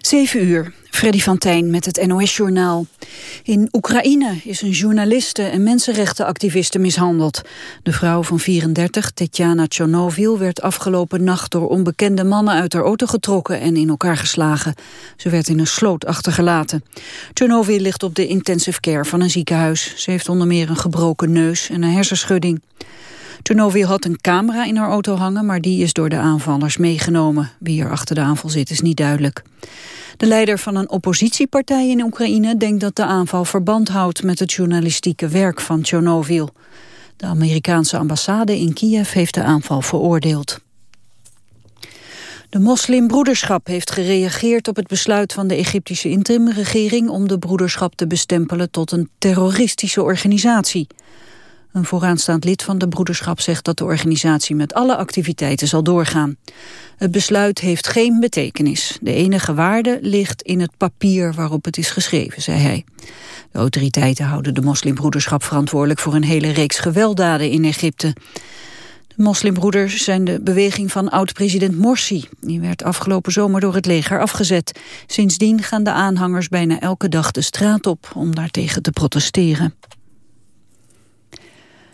7 uur, Freddy van Tijn met het NOS-journaal. In Oekraïne is een journaliste en mensenrechtenactiviste mishandeld. De vrouw van 34, Tetjana Tchonovil, werd afgelopen nacht... door onbekende mannen uit haar auto getrokken en in elkaar geslagen. Ze werd in een sloot achtergelaten. Tchonovil ligt op de intensive care van een ziekenhuis. Ze heeft onder meer een gebroken neus en een hersenschudding. Tchernobyl had een camera in haar auto hangen, maar die is door de aanvallers meegenomen. Wie er achter de aanval zit is niet duidelijk. De leider van een oppositiepartij in Oekraïne denkt dat de aanval verband houdt met het journalistieke werk van Tchernobyl. De Amerikaanse ambassade in Kiev heeft de aanval veroordeeld. De moslimbroederschap heeft gereageerd op het besluit van de Egyptische interimregering om de broederschap te bestempelen tot een terroristische organisatie. Een vooraanstaand lid van de broederschap zegt dat de organisatie met alle activiteiten zal doorgaan. Het besluit heeft geen betekenis. De enige waarde ligt in het papier waarop het is geschreven, zei hij. De autoriteiten houden de moslimbroederschap verantwoordelijk voor een hele reeks gewelddaden in Egypte. De moslimbroeders zijn de beweging van oud-president Morsi. Die werd afgelopen zomer door het leger afgezet. Sindsdien gaan de aanhangers bijna elke dag de straat op om daartegen te protesteren.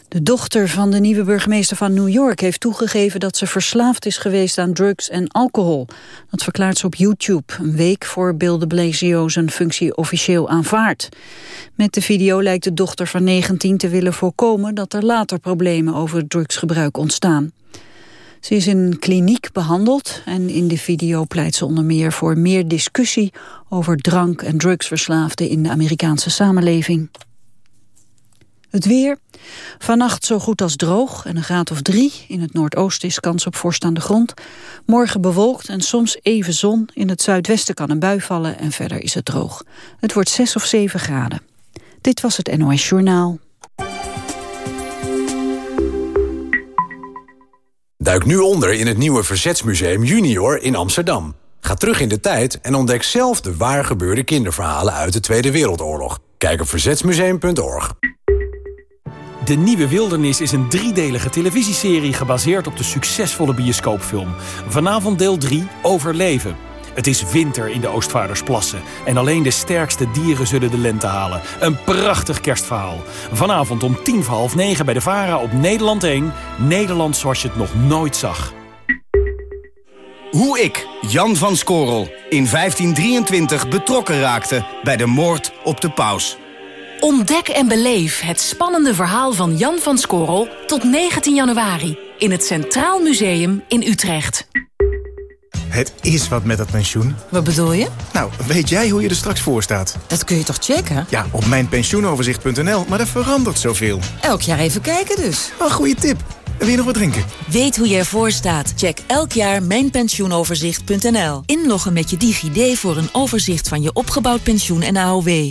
De dochter van de nieuwe burgemeester van New York heeft toegegeven dat ze verslaafd is geweest aan drugs en alcohol. Dat verklaart ze op YouTube, een week voor Bill de Blasio zijn functie officieel aanvaardt. Met de video lijkt de dochter van 19 te willen voorkomen dat er later problemen over drugsgebruik ontstaan. Ze is in een kliniek behandeld en in de video pleit ze onder meer voor meer discussie over drank- en drugsverslaafden in de Amerikaanse samenleving. Het weer. Vannacht zo goed als droog en een graad of drie. In het noordoosten is kans op vorst aan de grond. Morgen bewolkt en soms even zon. In het zuidwesten kan een bui vallen en verder is het droog. Het wordt zes of zeven graden. Dit was het NOS Journaal. Duik nu onder in het nieuwe Verzetsmuseum Junior in Amsterdam. Ga terug in de tijd en ontdek zelf de waar gebeurde kinderverhalen uit de Tweede Wereldoorlog. Kijk op verzetsmuseum.org. De Nieuwe Wildernis is een driedelige televisieserie gebaseerd op de succesvolle bioscoopfilm. Vanavond deel 3, Overleven. Het is winter in de Oostvaardersplassen en alleen de sterkste dieren zullen de lente halen. Een prachtig kerstverhaal. Vanavond om tien voor half negen bij de VARA op Nederland 1. Nederland zoals je het nog nooit zag. Hoe ik, Jan van Skorrel, in 1523 betrokken raakte bij de moord op de paus. Ontdek en beleef het spannende verhaal van Jan van Skorrel tot 19 januari in het Centraal Museum in Utrecht. Het is wat met dat pensioen. Wat bedoel je? Nou, weet jij hoe je er straks voor staat? Dat kun je toch checken? Ja, op mijnpensioenoverzicht.nl, maar er verandert zoveel. Elk jaar even kijken dus. Een goede tip. Wil je nog wat drinken? Weet hoe je ervoor staat? Check elk jaar mijnpensioenoverzicht.nl. Inloggen met je DigiD voor een overzicht van je opgebouwd pensioen en AOW.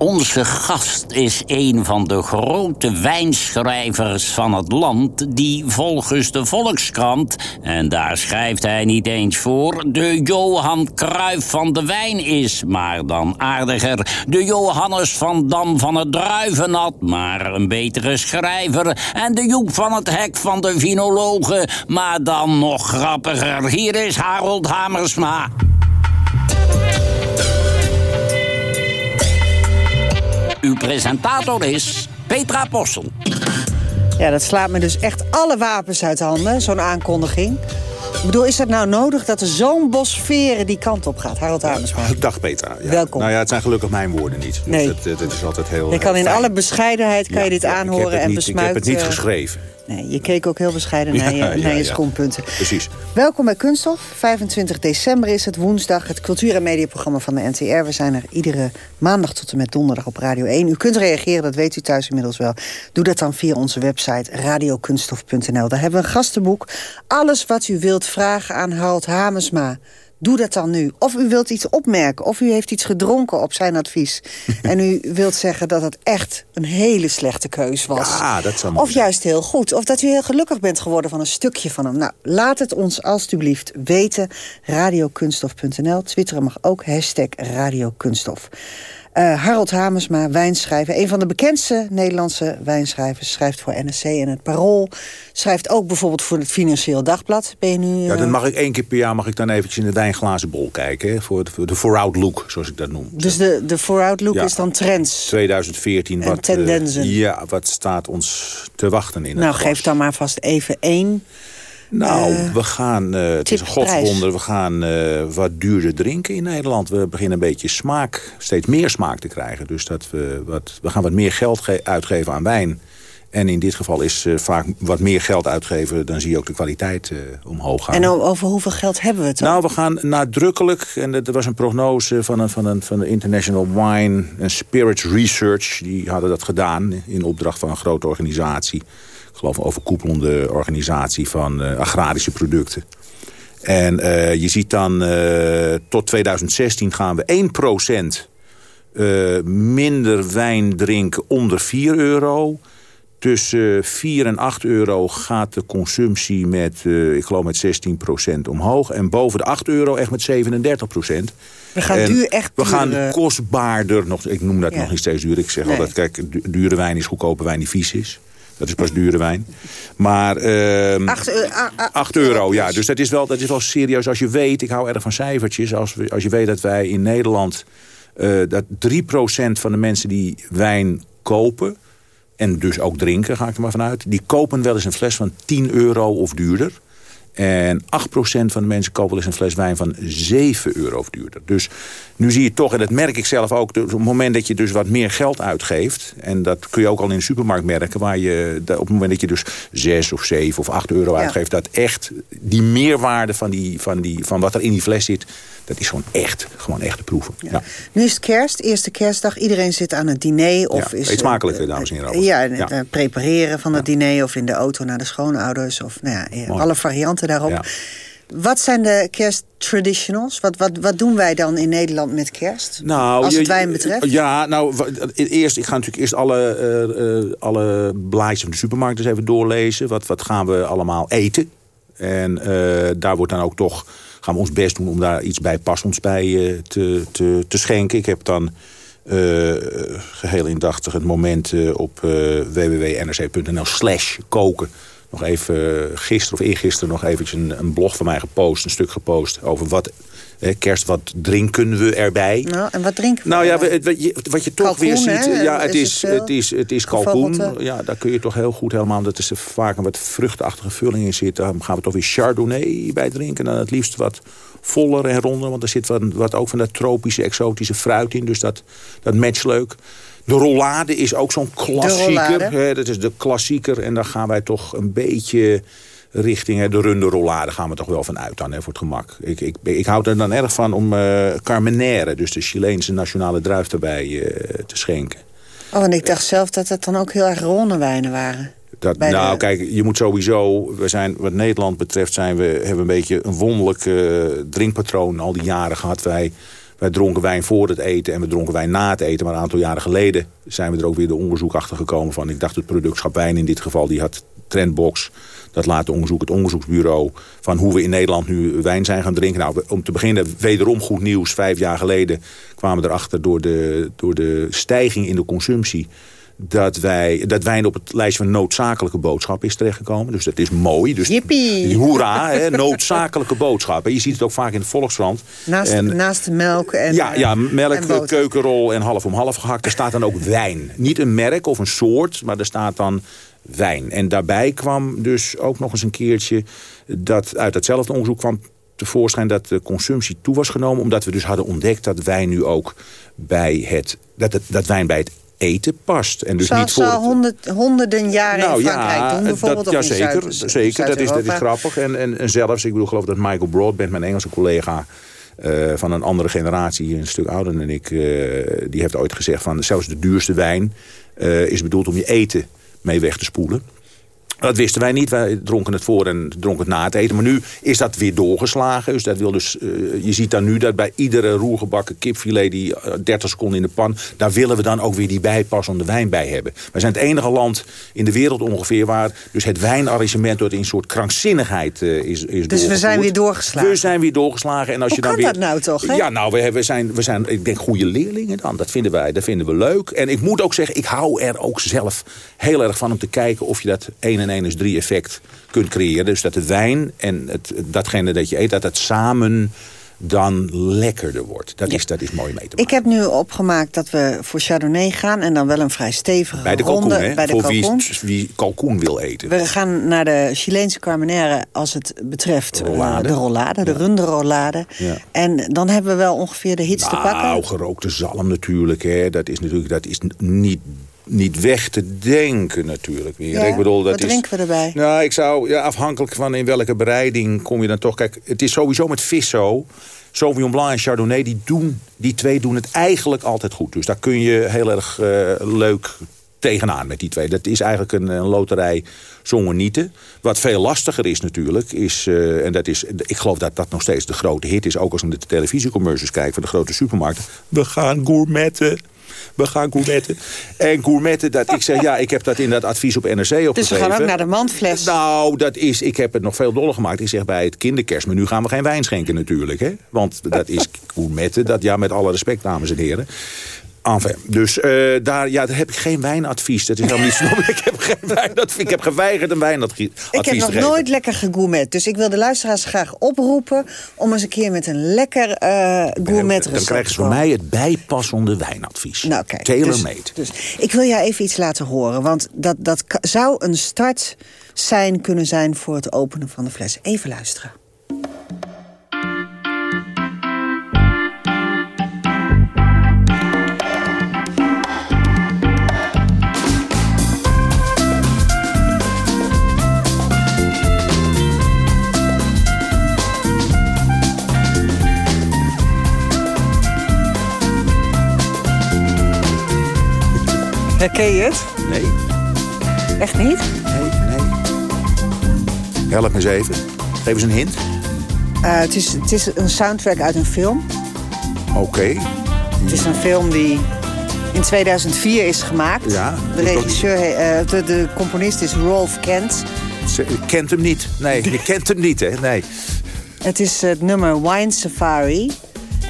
Onze gast is een van de grote wijnschrijvers van het land... die volgens de Volkskrant, en daar schrijft hij niet eens voor... de Johan Cruijff van de wijn is, maar dan aardiger... de Johannes van Dam van het druivennat, maar een betere schrijver... en de Joep van het Hek van de vinologen, maar dan nog grappiger. Hier is Harold Hamersma. Uw presentator is Petra Possel. Ja, dat slaat me dus echt alle wapens uit handen, zo'n aankondiging. Ik bedoel, is het nou nodig dat er zo'n bos veren die kant op gaat? Harold Amersma. Dag Petra. Ja. Welkom. Nou ja, het zijn gelukkig mijn woorden niet. Dus Nee. dat, dat is altijd heel Je kan in fijn. alle bescheidenheid kan Ja, je dit ik aanhoren het en niet-. Ik heb het niet eh, geschreven. Nee, je keek ook heel bescheiden naar je, Ja, naar ja, je ja. schoenpunten. Precies. Welkom bij Kunststof. 25 december is het woensdag. Het cultuur- en mediaprogramma van de NTR. We zijn er iedere maandag tot en met donderdag op Radio 1. U kunt reageren, dat weet u thuis inmiddels wel. Doe dat dan via onze website radiokunststof.nl. Daar hebben we een gastenboek. Alles wat u wilt vragen aan Harold Hamersma. Doe dat dan nu. Of u wilt iets opmerken, of u heeft iets gedronken op zijn advies. en u wilt zeggen dat het echt een hele slechte keus was. Ja, dat zou Of juist heel goed. Of dat u heel gelukkig bent geworden van een stukje van hem. Nou, laat het ons alstublieft weten. Radiokunstof.nl. Twitteren mag ook. Hashtag Radiokunstof. Uh, Harold Hamersma, wijnschrijver. Een van de bekendste Nederlandse wijnschrijvers. Schrijft voor NSC en het Parool. Schrijft ook bijvoorbeeld voor het Financieel Dagblad. Ben je nu... Uh... Ja, dan mag ik één keer per jaar mag ik dan eventjes in de wijnglazen bol kijken. Hè, voor de, de for-out look, zoals ik dat noem. Dus de, de look ja. is dan trends? 2014. En wat, tendensen. Uh, ja, wat staat ons te wachten in Nou, geef dan maar vast even één... Nou, uh, we gaan, uh, het is een godswonder, we gaan uh, wat duurder drinken in Nederland. We beginnen een beetje smaak, steeds meer smaak te krijgen. Dus dat we, wat, we gaan wat meer geld uitgeven aan wijn. En in dit geval is vaak wat meer geld uitgeven... dan zie je ook de kwaliteit omhoog gaan. En over hoeveel geld hebben we het dan? Nou, we gaan nadrukkelijk... en er was een prognose van, een, van, een, van de International Wine and Spirits Research... die hadden dat gedaan in opdracht van een grote organisatie geloof een overkoepelende organisatie van uh, agrarische producten. En uh, je ziet dan, uh, tot 2016 gaan we 1% minder wijn drinken onder 4 euro. Tussen 4 en 8 euro gaat de consumptie met, ik geloof met 16% omhoog. En boven de 8 euro echt met 37%. We gaan en duur echt We gaan kostbaarder, nog, ik noem dat ja. nog niet steeds duur. Ik zeg nee. altijd, kijk, dure wijn is goedkope wijn die vies is. Dat is pas dure wijn. Maar... Uh, 8 euro, euro, ja. Dus dat is, wel, dat is wel serieus. Als je weet, ik hou erg van cijfertjes. Als, we, als je weet dat wij in Nederland... Uh, dat 3% van de mensen die wijn kopen... en dus ook drinken, ga ik er maar vanuit... die kopen wel eens een fles van 10 euro of duurder. En 8% van de mensen kopen eens een fles wijn van 7 euro of duurder. Dus nu zie je toch, en dat merk ik zelf ook... op het moment dat je dus wat meer geld uitgeeft... en dat kun je ook al in de supermarkt merken... waar je op het moment dat je dus 6 of 7 of 8 euro ja. uitgeeft... dat echt die meerwaarde van, die, van, die, van wat er in die fles zit... dat is gewoon echt, gewoon echt te proeven. Ja. Ja. Nu is het kerst, eerste kerstdag. Iedereen zit aan het diner. Of is, eet smakelijker, dames en heren. Ja, het prepareren van het diner... of in de auto naar de schoonouders. Of nou ja, alle varianten daarop. Wat zijn de kersttraditionals? Wat, wat, wat doen wij dan in Nederland met kerst? Nou, als het wijn betreft? Ja, nou, eerst, ik ga natuurlijk eerst alle, uh, uh, alle blaadjes van de supermarkt eens even doorlezen. Wat, wat gaan we allemaal eten? En uh, daar wordt dan ook toch, ons best doen om daar iets bij passends bij te, te, te schenken. Ik heb dan geheel indachtig het moment op www.nrc.nl slash koken nog even gisteren of eergisteren nog eventjes een, een, blog van mij gepost. Een stuk gepost over wat hè, kerst, wat drinken we erbij. Nou, en wat drinken we? Nou ja, wat je, wat je toch kalkoen, weer ziet. Hè? Ja, het is, het, het is, het is kalkoen. Ja, daar kun je toch heel goed helemaal, omdat er vaak een wat vruchtachtige vulling in zit. Dan gaan we toch weer chardonnay bij drinken. Dan het liefst wat voller en ronder. Want er zit wat, wat ook van dat tropische, exotische fruit in. Dus dat, dat matcht leuk. De rollade is ook zo'n klassieker. Hè, dat is de klassieker. En daar gaan wij toch een beetje richting hè, de runde rollade gaan we toch wel van uit dan, hè, voor het gemak. Ik, ik, ik houd er dan erg van om uh, Carmenère, dus de Chileense nationale druif erbij uh, te schenken. Oh, en ik dacht zelf dat het dan ook heel erg ronde wijnen waren. Dat, nou, de... kijk, je moet sowieso... We zijn, wat Nederland betreft zijn we, hebben we een beetje een wonderlijk uh, drinkpatroon al die jaren gehad. Wij wij dronken wijn voor het eten en we dronken wijn na het eten. Maar een aantal jaren geleden zijn we er ook weer de onderzoek achter gekomen van. Ik dacht het productschap wijn in dit geval, die had Trendbox. Dat laat onderzoek, het onderzoeksbureau van hoe we in Nederland nu wijn zijn gaan drinken. Nou, om te beginnen, wederom goed nieuws. Vijf jaar geleden kwamen we erachter door de, door de stijging in de consumptie dat, wij, dat wijn op het lijstje van noodzakelijke boodschappen is terechtgekomen. Dus dat is mooi. Dus Jippie! Hoera, hè, noodzakelijke boodschappen. Je ziet het ook vaak in de Volkskrant. Naast, en, naast de melk en Ja, ja melk, en keukenrol en half om half gehakt. Er staat dan ook wijn. Niet een merk of een soort, maar er staat dan wijn. En daarbij kwam dus ook nog eens een keertje... dat uit hetzelfde onderzoek kwam tevoorschijn dat de consumptie toe was genomen... omdat we dus hadden ontdekt dat wijn nu ook bij het... dat, het, dat wijn bij het eten past. En dus Zou, niet voor honderd, honderden jaren nou, in Frankrijk ja, doen bijvoorbeeld? Dat, ja, zeker. Zuid, zeker dat, is, dat is grappig. En, en, en zelfs, ik bedoel, geloof dat Michael Broadbent, mijn Engelse collega... Uh, van een andere generatie, een stuk ouder dan ik... Uh, die heeft ooit gezegd van zelfs de duurste wijn... Uh, is bedoeld om je eten mee weg te spoelen. Dat wisten wij niet. Wij dronken het voor en dronken het na het eten. Maar nu is dat weer doorgeslagen. Dus dat wil dus, uh, je ziet dan nu dat bij iedere roergebakken kipfilet... die 30 seconden in de pan... daar willen we dan ook weer die bijpassende wijn bij hebben. We zijn het enige land in de wereld ongeveer... waar dus het wijnarrangement door een soort krankzinnigheid uh, is, is Dus we zijn weer doorgeslagen? We zijn weer doorgeslagen. En als Hoe je dan kan weer, dat nou toch? Hè? Ja, nou, we, we, zijn, we zijn, ik denk, goede leerlingen dan. Dat vinden wij, dat vinden we leuk. En ik moet ook zeggen, ik hou er ook zelf heel erg van om te kijken... of je dat 1 en 1 is 3 effect kunt creëren. Dus dat de wijn en het, datgene dat je eet, dat het samen dan lekkerder wordt. Dat, is, dat is mooi mee te maken. Ik heb nu opgemaakt dat we voor Chardonnay gaan... en dan wel een vrij stevige bij de ronde. Kalkoen, hè? Bij de voor kalkoen. Wie, wie kalkoen wil eten. We gaan naar de Chileense Carmenère als het betreft Rollade. Uh, de rollade, de ja. En dan hebben we wel ongeveer de hits nou, te pakken. Nou, gerookte zalm natuurlijk. Hè. Dat is natuurlijk dat is niet niet weg te denken natuurlijk. Ja, ik bedoel, dat wat drinken we erbij? Nou, ik zou, ja, afhankelijk van in welke bereiding kom je dan toch... Kijk, het is sowieso met vis zo... Sauvignon Blanc en Chardonnay, die, doen, die twee doen het eigenlijk altijd goed. Dus daar kun je heel erg uh, leuk tegenaan met die twee. Dat is eigenlijk een, een loterij zonder nieten. Wat veel lastiger is natuurlijk, is, uh, en dat is, ik geloof dat dat nog steeds de grote hit is... ook als we de televisiecommercials kijken van de grote supermarkten. We gaan gourmetten we gaan gourmetten. En gourmetten, dat ik zeg, ja, ik heb dat in dat advies op NRC opgegeven. Dus we gaan ook naar de mandfles. Nou, dat is, ik heb het nog veel doller gemaakt. Ik zeg, bij het kinderkerstmenu gaan we geen wijn schenken natuurlijk. Hè? Want dat is gourmetten, dat ja, met alle respect, dames en heren. Enfin, dus uh, daar, ja, daar heb ik geen wijnadvies. Dat is helemaal niet ik heb geen wijnadvies. Ik heb geweigerd een wijnadvies Ik heb nog nooit lekker gegourmet. Dus ik wil de luisteraars graag oproepen... om eens een keer met een lekker uh, gourmet Dan krijgen ze van mij het bijpassende wijnadvies. Nou, kijk, Tailor-made. Dus, dus ik wil jou even iets laten horen. Want dat, dat zou een start zijn kunnen zijn voor het openen van de fles. Even luisteren. Herken je het? Nee. Echt niet? Nee, nee. Help me eens even. Geef eens een hint. Uh, het, is, het is een soundtrack uit een film. Oké. Okay. Het is een film die in 2004 is gemaakt. Ja. De regisseur, uh, de, de componist is Rolf Kent. Je kent hem niet. Nee, je kent hem niet, hè? Nee. Het is het nummer Wine Safari.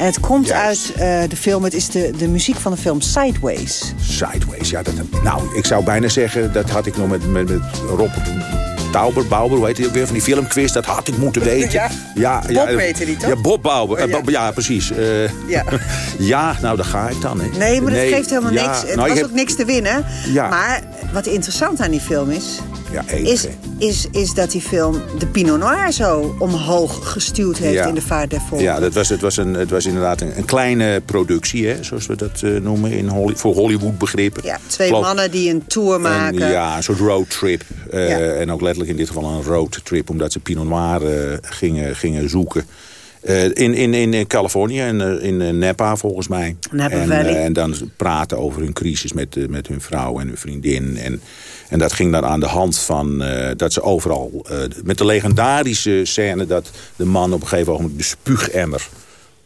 En het komt Juist. uit uh, de film, het is de, de muziek van de film Sideways. Sideways, ja. Dat, nou, ik zou bijna zeggen, dat had ik nog met, met, met Rob Tauber, Bauber, hoe heet hij ook weer, van die filmquiz. Dat had ik moeten weten. Ja, ja, Bob ja, heette die toch? Ja, Bob Bauber. Oh, ja. Ja, precies. Uh, ja. ja, nou, daar ga ik dan. Hè. Nee, maar dat nee, geeft helemaal niks. Het nou, was heb... ook niks te winnen. Ja. Maar wat interessant aan die film is... Ja, is, is, is dat die film de Pinot Noir zo omhoog gestuurd heeft ja. in de vaart der volken. Ja, dat was, het, was een, het was inderdaad een, een kleine productie, hè, zoals we dat uh, noemen, in Holly, voor Hollywood begrippen. Ja, twee mannen die een tour maken. En, ja, een soort roadtrip. Uh, ja. En ook letterlijk in dit geval een roadtrip, omdat ze Pinot Noir uh, gingen, gingen zoeken. Uh, in, in, in Californië, in, in Napa volgens mij. Napa en, en dan praten over hun crisis met, met hun vrouw en hun vriendin. En, en dat ging dan aan de hand van dat ze overal... Met de legendarische scène dat de man op een gegeven moment de spuugemmer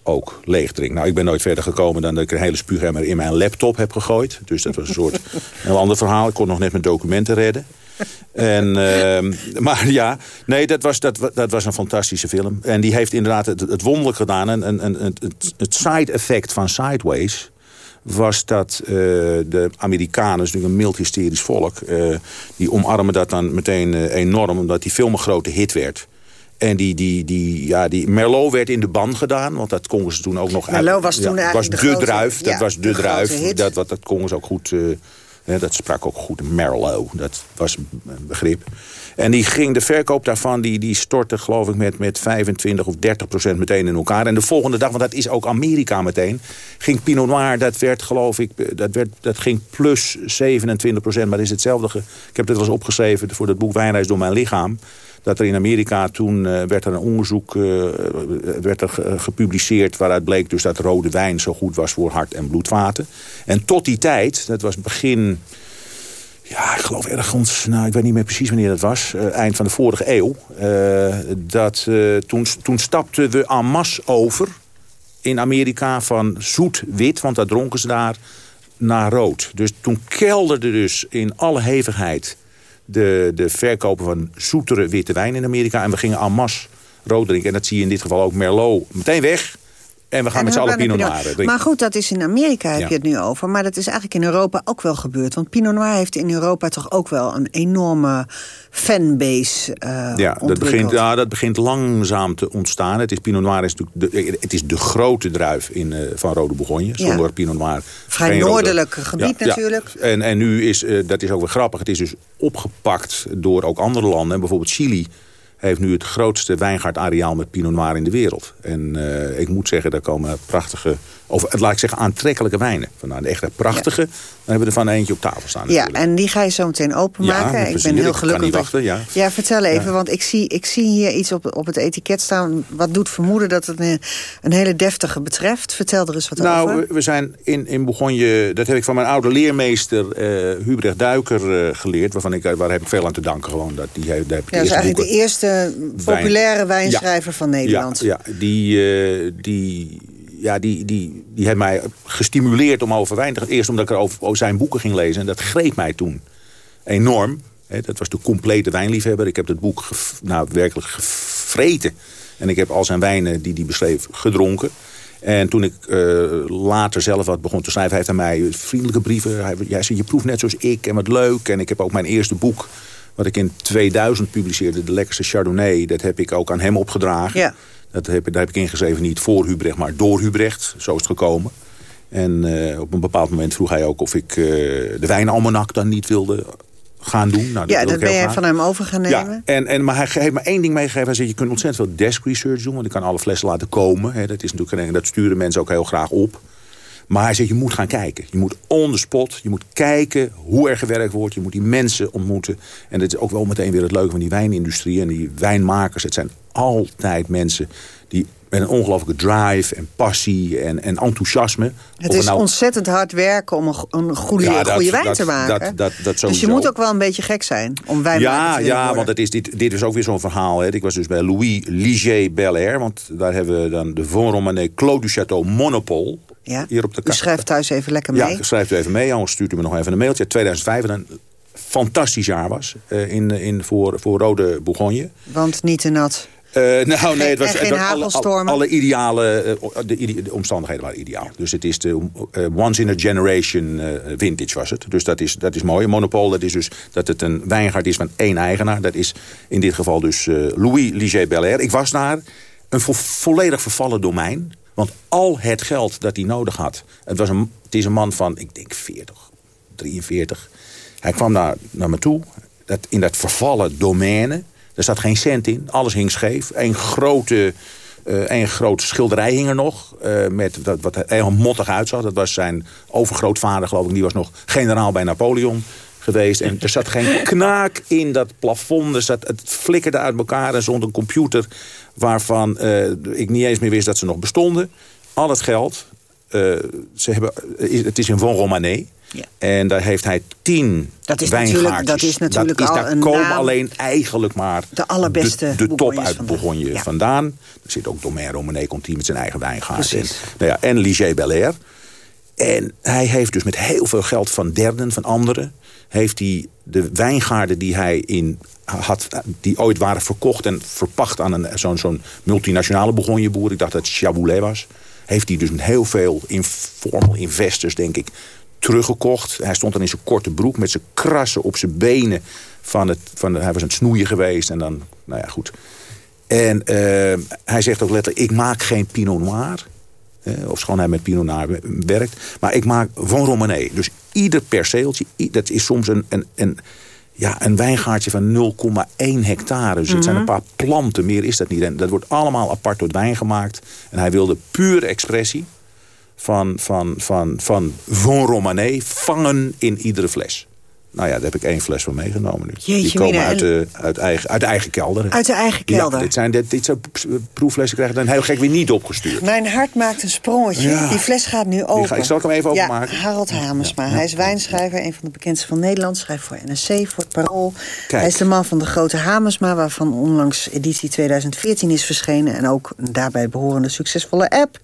ook leeg drinkt. Nou, ik ben nooit verder gekomen dan dat ik een hele spuugemmer in mijn laptop heb gegooid. Dus dat was een soort een ander verhaal. Ik kon nog net mijn documenten redden. En, uh, maar ja, nee, dat was, dat, dat was een fantastische film. En die heeft inderdaad het, het wonderlijk gedaan. En, en, en het, het side effect van Sideways was dat uh, de Amerikanen, natuurlijk een mild hysterisch volk... Uh, die omarmen dat dan meteen uh, enorm, omdat die film een grote hit werd. En die, die, die, ja, die Merlot werd in de ban gedaan, want dat konden ze toen ook nog... Merlot was toen ja, eigenlijk was de, de grote, druif, dat was de, de druif. Dat, wat, dat konden ze ook goed... Dat sprak ook goed Merlot. Dat was een begrip. En die ging, de verkoop daarvan die, die stortte geloof ik met, met 25 of 30 procent meteen in elkaar. En de volgende dag, want dat is ook Amerika meteen... ging Pinot Noir, dat werd geloof ik, dat, werd, dat ging plus 27 procent. Maar dat is hetzelfde. Ik heb dit wel eens opgeschreven voor het boek Wijnreis door mijn lichaam dat er in Amerika toen uh, werd er een onderzoek uh, werd er gepubliceerd... waaruit bleek dus dat rode wijn zo goed was voor hart- en bloedvaten. En tot die tijd, dat was begin... ja, ik geloof ergens, nou, ik weet niet meer precies wanneer dat was. Eind van de vorige eeuw. Dat, toen, toen stapten we en masse over in Amerika van zoet-wit, want dat dronken ze daar, naar rood. Dus toen kelderde dus in alle hevigheid de, de verkopen van zoetere witte wijn in Amerika. En we gingen en masse rood drinken. En dat zie je in dit geval ook Merlot meteen weg. En we gaan met z'n allen Pinot Noir. Maar goed, dat is in Amerika heb je het nu over. Maar dat is eigenlijk in Europa ook wel gebeurd. Want Pinot Noir heeft in Europa toch ook wel een enorme fanbase uh, ja, dat begint, ja, dat begint langzaam te ontstaan. Het is Pinot Noir is natuurlijk de, het is de grote druif in, uh, van Rode Bourgogne. Zonder Pinot Noir. Vrij noordelijk rode... gebied ja, natuurlijk. Ja. En, en nu is, uh, dat is ook wel grappig, het is dus opgepakt door ook andere landen. Bijvoorbeeld Chili heeft nu het grootste wijngaardareaal met Pinot Noir in de wereld. En uh, ik moet zeggen, daar komen prachtige, of laat ik zeggen aantrekkelijke wijnen. Van nou, de echte prachtige, ja. dan hebben we er van eentje op tafel staan. Ja, en die ga je zo meteen openmaken. Ja, ik ben heel gelukkig. Kan niet wachten, ja. ja, vertel even, want ik zie, ik zie hier iets op, op het etiket staan... wat doet vermoeden dat het een, een hele deftige betreft. Vertel er eens wat nou, over. Nou, we zijn in, in Bourgogne, dat heb ik van mijn oude leermeester uh, Hubrecht Duiker uh, geleerd. Waarvan ik, waar heb ik veel aan te danken gewoon. Dat, die, daar heb ik ja, dat is eigenlijk de eerste populaire wijnschrijver van Nederland. Ja, ja die, uh, die, ja, die, die, die heeft mij gestimuleerd om over wijn te gaan. Eerst omdat ik er over, over zijn boeken ging lezen. En dat greep mij toen enorm. He, dat was de complete wijnliefhebber. Ik heb dat boek nou, werkelijk gevreten. En ik heb al zijn wijnen die hij beschreef gedronken. En toen ik uh, later zelf wat begon te schrijven... heeft hij mij vriendelijke brieven... Hij, hij zei, je proeft net zoals ik en wat leuk. En ik heb ook mijn eerste boek wat ik in 2000 publiceerde, de lekkerste Chardonnay... dat heb ik ook aan hem opgedragen. Ja. Dat heb, daar heb ik ingeschreven niet voor Hubrecht, maar door Hubrecht. Zo is het gekomen. En uh, op een bepaald moment vroeg hij ook of ik uh, de wijnalmanak dan niet wilde gaan doen. Nou, dat ja, dat ben jij van hem over gaan nemen. Ja, en, en, maar hij heeft me één ding meegegeven. Hij zei, je kunt ontzettend veel desk research doen. Want ik kan alle flessen laten komen. Hè. Dat, is natuurlijk, dat sturen mensen ook heel graag op. Maar hij zegt, je moet gaan kijken. Je moet on the spot. Je moet kijken hoe er gewerkt wordt. Je moet die mensen ontmoeten. En dat is ook wel meteen weer het leuke van die wijnindustrie. En die wijnmakers. Het zijn altijd mensen die met een ongelooflijke drive en passie en, en enthousiasme. Het is nou... ontzettend hard werken om een, een goede, ja, dat, goede wijn dat, te maken. Dat, dus je moet ook wel een beetje gek zijn om wijn ja, te Ja, worden. want het is, dit, dit is ook weer zo'n verhaal. Hè. Ik was dus bij Louis Ligier Belair. Want daar hebben we dan de Von Romanée Claude du Château Monopole. Ja. Hier op de u schrijft thuis even lekker mee. Ja, schrijft u even mee. Anders stuurt u me nog even een mailtje. 2005 een fantastisch jaar was uh, in, in, voor, voor Rode Bourgogne. Want niet te nat. Uh, nou, nee, het was, geen het was alle, alle, alle, ideale de, de, omstandigheden waren ideaal. Dus het is de uh, once in a generation vintage was het. Dus dat is, dat is mooi. Monopol, dat is dus dat het een wijngaard is van één eigenaar. Dat is in dit geval dus Louis Ligier Belair. Ik was naar een vo volledig vervallen domein. Want al het geld dat hij nodig had. Het, was een, het is een man van, ik denk 40, 43. Hij kwam naar, naar me toe. Dat, in dat vervallen domeine. Er zat geen cent in. Alles hing scheef. Een grote, uh, grote schilderij hing er nog. Uh, met dat, wat er heel mottig uitzag. Dat was zijn overgrootvader, geloof ik. Die was nog generaal bij Napoleon geweest. En er zat geen knaak in dat plafond. Er zat, het flikkerde uit elkaar. Er stond een computer waarvan uh, ik niet eens meer wist dat ze nog bestonden. Al het geld. ze hebben, het is een Von Romané. Ja. En daar heeft hij tien dat is. Natuurlijk, dat is natuurlijk dat is, al daar een komen naam, alleen eigenlijk maar de, allerbeste de, de top uit vandaan. Bourgogne ja. vandaan. Er zit ook Domaine Romanée, komt hij met zijn eigen wijngaard. En, nou ja, en Ligier Belair. En hij heeft dus met heel veel geld van derden, van anderen... heeft hij de wijngaarden die hij in had, die ooit waren verkocht en verpacht aan zo'n zo'n multinationale Bourgogneboer. Ik dacht dat het Chaboulet was. Heeft hij dus met heel veel informal investors, denk ik, teruggekocht. Hij stond dan in zijn korte broek met zijn krassen op zijn benen. Van het, van, hij was aan het snoeien geweest en dan, nou ja, goed. En uh, hij zegt ook letterlijk, ik maak geen Pinot Noir. Uh, of schoon hij met Pinot Noir werkt. Maar ik maak Von Romanée. Dus ieder perceeltje, dat is soms een, een, een, ja, een wijngaardje van 0,1 hectare. Dus het mm -hmm. zijn een paar planten, meer is dat niet. En dat wordt allemaal apart tot wijn gemaakt. En hij wilde pure expressie van, van, van, van Von Romanée vangen in iedere fles. Nou ja, daar heb ik één fles van meegenomen nu. Jeetje, die komen uit, de, uit, eigen, uit eigen kelder. Uit de eigen kelder. Ja, dit zijn, dit, dit proefflessen krijgen dan heel gek weer niet opgestuurd. Mijn hart maakt een sprongetje. Ja. Die fles gaat nu open. ga- ik zal hem even ja, openmaken. Harold Hamersma. Ja. Hij is wijnschrijver, een van de bekendste van Nederland. Schrijft voor NRC, voor het Parool. Kijk. Hij is de man van de grote Hamersma... waarvan onlangs editie 2014 is verschenen... en ook een daarbij behorende succesvolle app.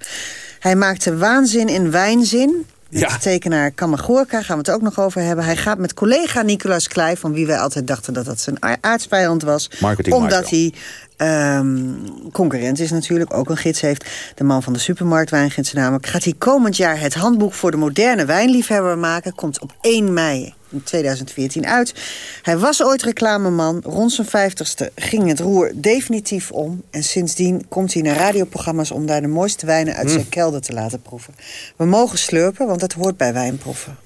Hij maakte waanzin in wijnzin... Ja. de tekenaar Kamagorka gaan we het ook nog over hebben. Hij gaat met collega Nicolas Kleij... van wie wij altijd dachten dat dat zijn aardsvijand was. Marketing omdat hij ehm, concurrent is natuurlijk, ook een gids heeft. De man van de supermarktwijngids namelijk. Gaat hij komend jaar het handboek voor de moderne wijnliefhebber maken. Komt op 1 mei in 2014 uit. Hij was ooit reclameman. Rond zijn vijftigste ging het roer definitief om. En sindsdien komt hij naar radioprogramma's... om daar de mooiste wijnen uit Hm. zijn kelder te laten proeven. We mogen slurpen, want dat hoort bij wijnproeven.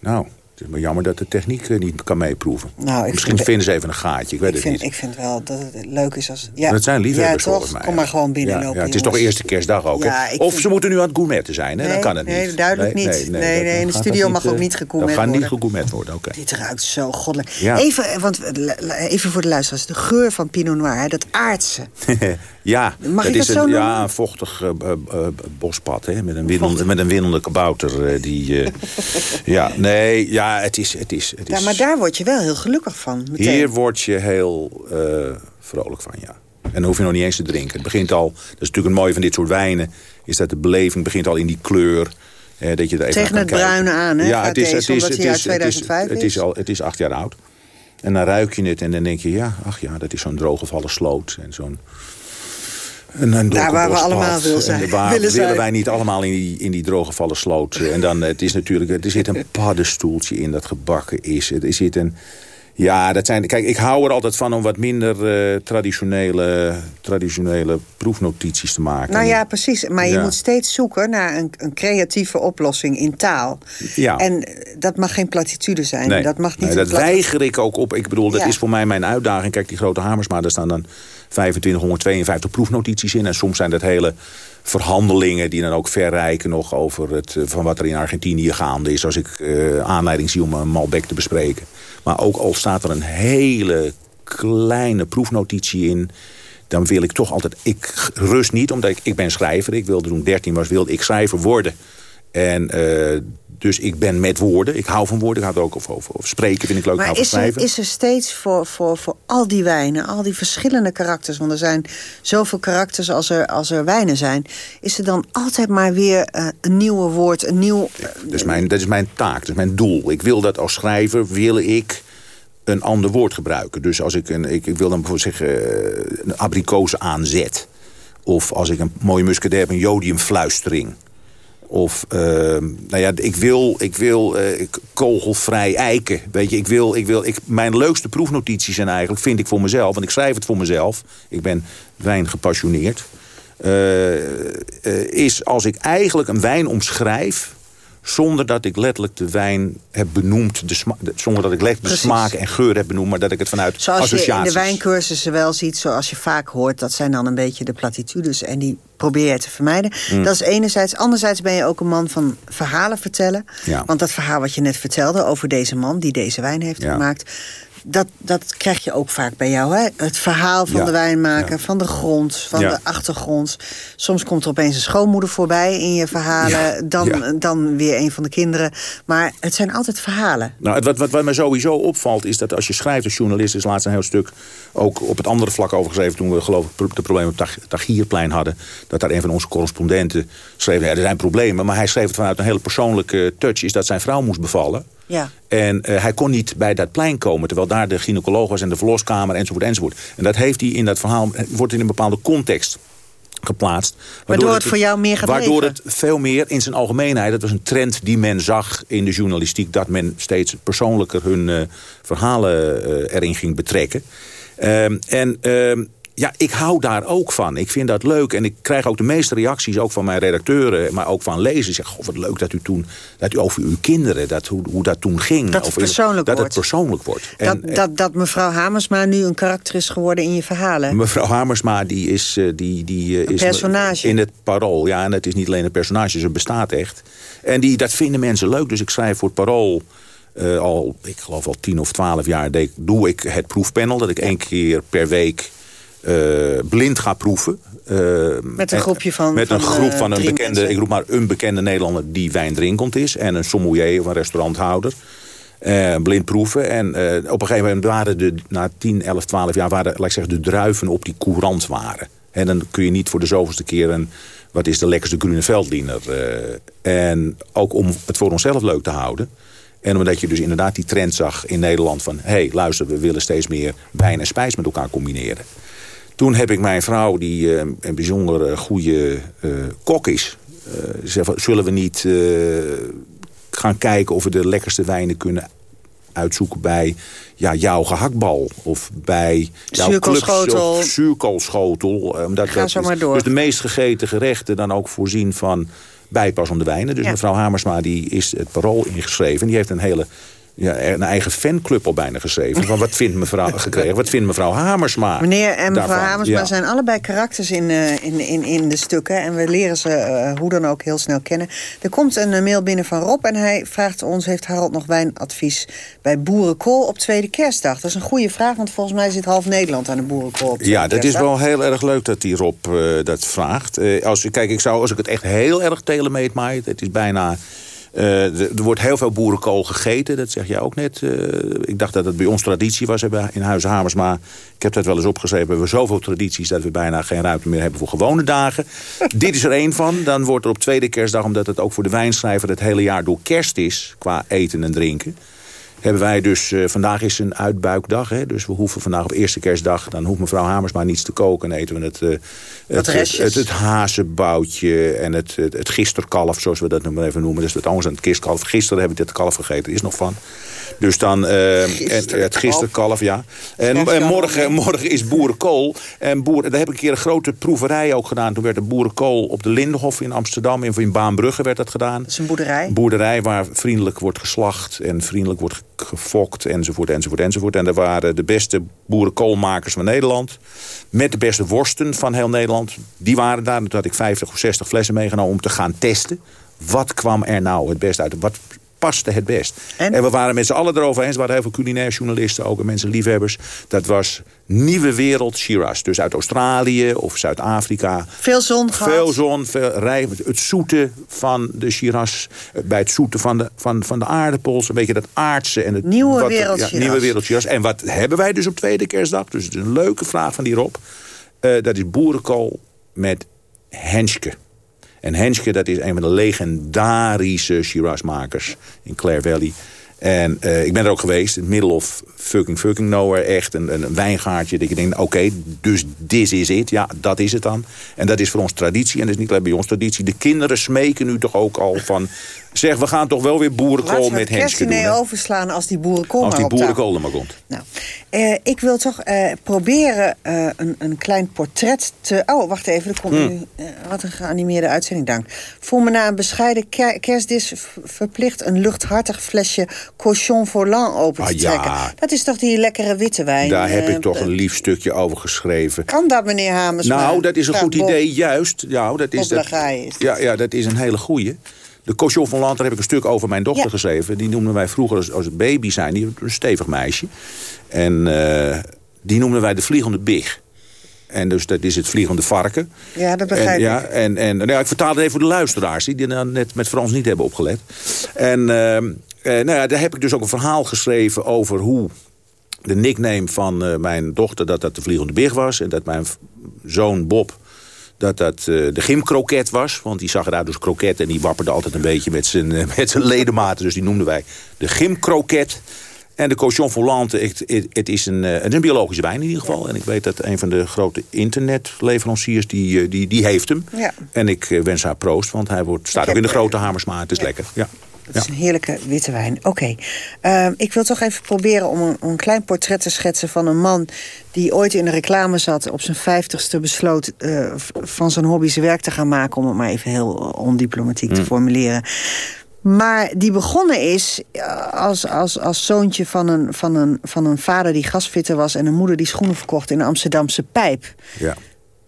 Nou, het is maar jammer dat de techniek eh, niet kan meeproeven. Nou, Misschien vind- vinden ze even een gaatje, ik weet Ik het vind, niet. ik vind wel dat het leuk is als... Ja, het zijn liefhebbers ja, volgens mij. Kom maar gewoon binnenlopen, Ja, ja, het is toch eerste kerstdag ook. hè? Of vind- ze moeten nu aan het gourmetten zijn, hè? dan Nee, kan het nee, niet. duidelijk niet. Nee, nee, dat- in de studio dat mag ook niet gegourmet Dat gaat niet worden. gegourmet worden, oké. Dit ruikt zo goddelijk. Even, want, eh, even voor de luisteraars. De geur van Pinot Noir, hè, dat aardse. ja, Mag is dat zo een, ja, een vochtig eh, eh, eh, bospad hè, met, een winnende, met een winnende kabouter. eh, die, eh, ja, nee, ja, het is... Het is, het is Ja, maar daar word je wel heel gelukkig van. Meteen. Hier word je heel eh, vrolijk van, ja. En dan hoef je nog niet eens te drinken. Het begint al, dat is natuurlijk het mooie van dit soort wijnen... is dat de beleving begint al in die kleur. eh, dat je er even Tegen naar kan het kijken. bruine aan, hè, Ja, het is, het is, het is, het is, 2005 het is. is, al, het is acht jaar oud. En dan ruik je het en dan denk je... ja, ach ja, dat is zo'n drooggevallen sloot. En zo'n... Een Daar waar we allemaal wil En zijn- waar willen wij niet allemaal in die, in die drooggevallen sloot? En dan, het is natuurlijk, er zit een paddenstoeltje in dat gebakken is. Er zit een... Ja, dat zijn, kijk, ik hou er altijd van om wat minder eh, traditionele, traditionele proefnotities te maken. Nou ja, precies. Maar je moet steeds zoeken naar een, een creatieve oplossing in taal. Ja. En eh, dat mag geen platitude zijn. Nee, dat mag niet nee, dat weiger ik ook op. Ik bedoel, dat Ja. is voor mij mijn uitdaging. Kijk, die grote Hamersma, daar staan dan 2552 proefnotities in. En soms zijn dat hele verhandelingen die dan ook verrijken nog over het, eh, van wat er in Argentinië gaande is. Als ik eh, aanleiding zie om een Malbec te bespreken. Maar ook al staat er een hele kleine proefnotitie in dan wil ik toch altijd... Ik rust niet, omdat ik, ik ben schrijver. Ik wilde toen ik 13 was, wilde ik schrijver worden. En eh, dus ik ben met woorden. Ik hou van woorden. Ik hou er ook over, over, over spreken. Vind ik leuk. ik Maar hou van is er, is er steeds voor, voor, voor al die wijnen, al die verschillende karakters... want er zijn zoveel karakters als er, als er wijnen zijn... is er dan altijd maar weer eh, een nieuwe woord, een nieuw... Dat is, mijn, dat is mijn taak, dat is mijn doel. Ik wil dat als schrijver, wil ik een ander woord gebruiken. Dus als ik, een, ik, ik wil dan bijvoorbeeld zeggen, eh, een abrikozen aanzet. Of als ik een mooie muscadet heb, een jodiumfluistering. Of, eh, nou ja, ik wil, ik wil eh, kogelvrij eiken. Weet je, ik wil, ik wil, ik, mijn leukste proefnotities zijn eigenlijk, vind ik voor mezelf, want ik schrijf het voor mezelf. Ik ben wijn gepassioneerd. eh, eh, is als ik eigenlijk een wijn omschrijf zonder dat ik letterlijk de wijn heb benoemd, de zonder dat ik letterlijk de smaak en geur heb benoemd, maar dat ik het vanuit Zoals je in associaties... de wijncursussen wel ziet, zoals je vaak hoort... dat zijn dan een beetje de platitudes en die probeer je te vermijden. Mm. Dat is enerzijds. Anderzijds ben je ook een man van verhalen vertellen. Ja. Want dat verhaal wat je net vertelde over deze man... die deze wijn heeft Ja. gemaakt... Dat, dat krijg je ook vaak bij jou, hè? Het verhaal van Ja. de wijnmaker, Ja. van de grond, van Ja. de achtergrond. Soms komt er opeens een schoonmoeder voorbij in je verhalen. Dan, dan weer een van de kinderen. Maar het zijn altijd verhalen. Nou, het- wat, wat, wat mij sowieso opvalt is dat als je schrijft als journalist... is laatst een heel stuk ook op het andere vlak over geschreven... toen we geloof ik de problemen op Tag- Tagierplein hadden... dat daar een van onze correspondenten schreef... Ja, er zijn problemen, maar hij schreef het vanuit een hele persoonlijke touch... is dat zijn vrouw moest bevallen. Ja. En eh, hij kon niet bij dat plein komen... terwijl daar de gynaecoloog was en de verloskamer enzovoort enzovoort. En dat heeft hij in dat verhaal... eh, wordt in een bepaalde context geplaatst. Waardoor het voor jou meer gaat Waardoor leven. het veel meer in zijn algemeenheid... dat was een trend die men zag in de journalistiek... dat men steeds persoonlijker hun eh, verhalen erin ging betrekken. Ehm, en ehm, ja, ik hou daar ook van. Ik vind dat leuk. En ik krijg ook de meeste reacties, ook van mijn redacteuren... maar ook van lezers. Zeg, goh, wat leuk dat u toen, dat u over uw kinderen... Dat, hoe, hoe dat toen ging. Dat het persoonlijk dat wordt. het persoonlijk wordt. En, Dat, dat, dat mevrouw Hamersma nu een karakter is geworden in je verhalen. Mevrouw Hamersma die is, eh, die, die, eh, is personage. in het parool. Ja, en het is niet alleen een personage, ze bestaat echt. En die, dat vinden mensen leuk. Dus ik schrijf voor het parool. Uh, al, ik geloof al tien of twaalf jaar deed, doe ik het proefpanel. Dat ik één keer per week uh, blind ga proeven. Uh, met een groepje van Met een van, groep van een bekende, mensen. ik roep maar een bekende Nederlander die wijndrinkend is. En een sommelier of een restauranthouder. Uh, blind proeven. En uh, op een gegeven moment waren de, na 10, 11, 12 jaar, waren laat ik zeggen, de druiven op die courant waren. En dan kun je niet voor de zoveelste keer een, wat is de lekkerste groene veldliner. Uh, en ook om het voor onszelf leuk te houden. En omdat je dus inderdaad die trend zag in Nederland van... hé, hey, luister, we willen steeds meer wijn en spijs met elkaar combineren. Toen heb ik mijn vrouw, die uh, een bijzonder uh, goede uh, kok is... zei van, zullen we niet gaan kijken of we de lekkerste wijnen kunnen uitzoeken bij ja, jouw gehaktbal of bij jouw zuurkoolschotel. Club, zuurkoolschotel. Omdat Ga dat zo maar door. Dus de meest gegeten gerechten dan ook voorzien van bijpas om de wijnen. Dus Ja. mevrouw Hamersma die is het parool ingeschreven. Die heeft een hele ja, een eigen fanclub al bijna geschreven. Van wat vindt mevrouw gekregen? Wat vindt mevrouw Hamersma? Meneer en mevrouw daarvan? Hamersma Ja. zijn allebei karakters in, eh, in, in, in de stukken. En we leren ze eh, hoe dan ook heel snel kennen. Er komt een eh, mail binnen van Rob en hij vraagt ons... heeft Harold nog wijnadvies bij boerenkool op tweede kerstdag? Dat is een goede vraag, want volgens mij zit half Nederland aan de boerenkool op Ja, dat is wel heel erg leuk dat die Rob eh, dat vraagt. Eh, als, kijk, ik zou, als ik het echt heel erg telemeet maait... het is bijna... eh, er wordt heel veel boerenkool gegeten, dat zeg jij ook net. Eh, ik dacht dat het bij ons traditie was in Huizen Hamersma. Ik heb dat wel eens opgeschreven. We hebben zoveel tradities dat we bijna geen ruimte meer hebben voor gewone dagen. Dit is er één van. Dan wordt er op tweede kerstdag, omdat het ook voor de wijnschrijver het hele jaar door kerst is... qua eten en drinken hebben wij dus... eh, vandaag is een uitbuikdag, hè, dus we hoeven vandaag op eerste kerstdag... dan hoeft mevrouw Hamersma niets te koken en eten we het... eh, het, het, het, het hazenboutje en het, het, het gisterkalf, zoals we dat nog maar even noemen. Dat is wat anders dan het kistkalf. Gisteren hebben we dit kalf gegeten, is nog van. Dus dan eh, het, het gisterkalf, ja. En, en morgen, morgen is boerenkool. En boer, daar heb ik een keer een grote proeverij ook gedaan. Toen werd de boerenkool op de Lindenhof in Amsterdam... in, in Baanbrugge werd dat gedaan. Dat is een boerderij. Een boerderij waar vriendelijk wordt geslacht en vriendelijk wordt gefokt enzovoort enzovoort enzovoort. En er waren de beste boerenkoolmakers van Nederland. Met de beste worsten van heel Nederland. Die waren daar. Toen had ik 50 of 60 flessen meegenomen om te gaan testen. Wat kwam er nou het best uit? Wat paste het best? En? we waren met z'n allen erover eens. Er waren heel veel culinair journalisten, ook en mensen liefhebbers. Dat was nieuwe wereld Shiraz. Dus uit Australië of Zuid-Afrika. Veel zon gehad. Veel zon, veel rij, het zoete van de Shiraz. eh, Bij het zoete van de, van, van de aardappels. Een beetje dat aardse. En het, Nieuwe wat- wereld ja, Shiraz. Nieuwe wereld Shiraz. En wat hebben wij dus op tweede kerstdag? Dus het is een leuke vraag van die Rob. Eh, dat is boerenkool met henschke. En Henschke, dat is een van de legendarische Shiraz-makers in Clare Valley. En eh, ik ben er ook geweest, in het middle of fucking fucking nowhere. Echt een, een wijngaardje dat je denkt, oké, dus this is it. Ja, dat is het dan. En dat is voor ons traditie. En dat is niet alleen bij ons traditie. De kinderen smeken nu toch ook al van... zeg, we gaan toch wel weer boerenkool Laten met het Henschke doen. hè? overslaan als die boerenkool Als die boerenkool er maar komt. Nou, eh, ik wil toch eh, proberen eh, een, een klein portret te... Oh, wacht even, er komt Hmm. nu... eh, wat een geanimeerde uitzending, dank. Voel me na een bescheiden ker kerstdis verplicht... een luchthartig flesje Cochon Volant open te Ah, ja. trekken. Dat is toch die lekkere witte wijn? Daar heb eh, ik toch eh, een lief stukje over geschreven. Kan dat, meneer Hamersma? Nou, dat is een goed idee, juist. Ja, dat is, dat, ja, ja, dat is een hele goeie. De Cochon van Land, daar heb ik een stuk over mijn dochter Ja. geschreven. Die noemden wij vroeger als, als baby zijn. Die een stevig meisje. En eh, die noemden wij de vliegende big. En dus dat is het vliegende varken. Ja, dat begrijp en, ik. ja, en, en nou ja, ik vertaal het even voor de luisteraars... die dan net met Frans niet hebben opgelet. En ehm, eh, nou ja, daar heb ik dus ook een verhaal geschreven over hoe de nickname van eh, mijn dochter... dat dat de vliegende big was. En dat mijn zoon Bob dat dat eh, de gymkroket was. Want die zag eruit als kroket en die wapperde altijd een beetje met zijn, eh, met zijn ledematen. Dus die noemden wij de gymkroket. En de Cochon Volante, het, het, het is een, eh, het is een biologische wijn in ieder geval. En ik weet dat een van de grote internetleveranciers, die, die, die heeft hem. Ja. En ik wens haar proost, want hij wordt, staat ook in de grote hamersma. Het is lekker. Ja. Dat is een heerlijke witte wijn. Oké. Ehm, ik wil toch even proberen om een, om een klein portret te schetsen... van een man die ooit in de reclame zat... op zijn vijftigste besloot eh, van zijn hobby zijn werk te gaan maken... om het maar even heel ondiplomatiek te formuleren. Maar die begonnen is eh, als, als, als zoontje van een, van, een, van een vader die gasfitter was... en een moeder die schoenen verkocht in de Amsterdamse Pijp. ja.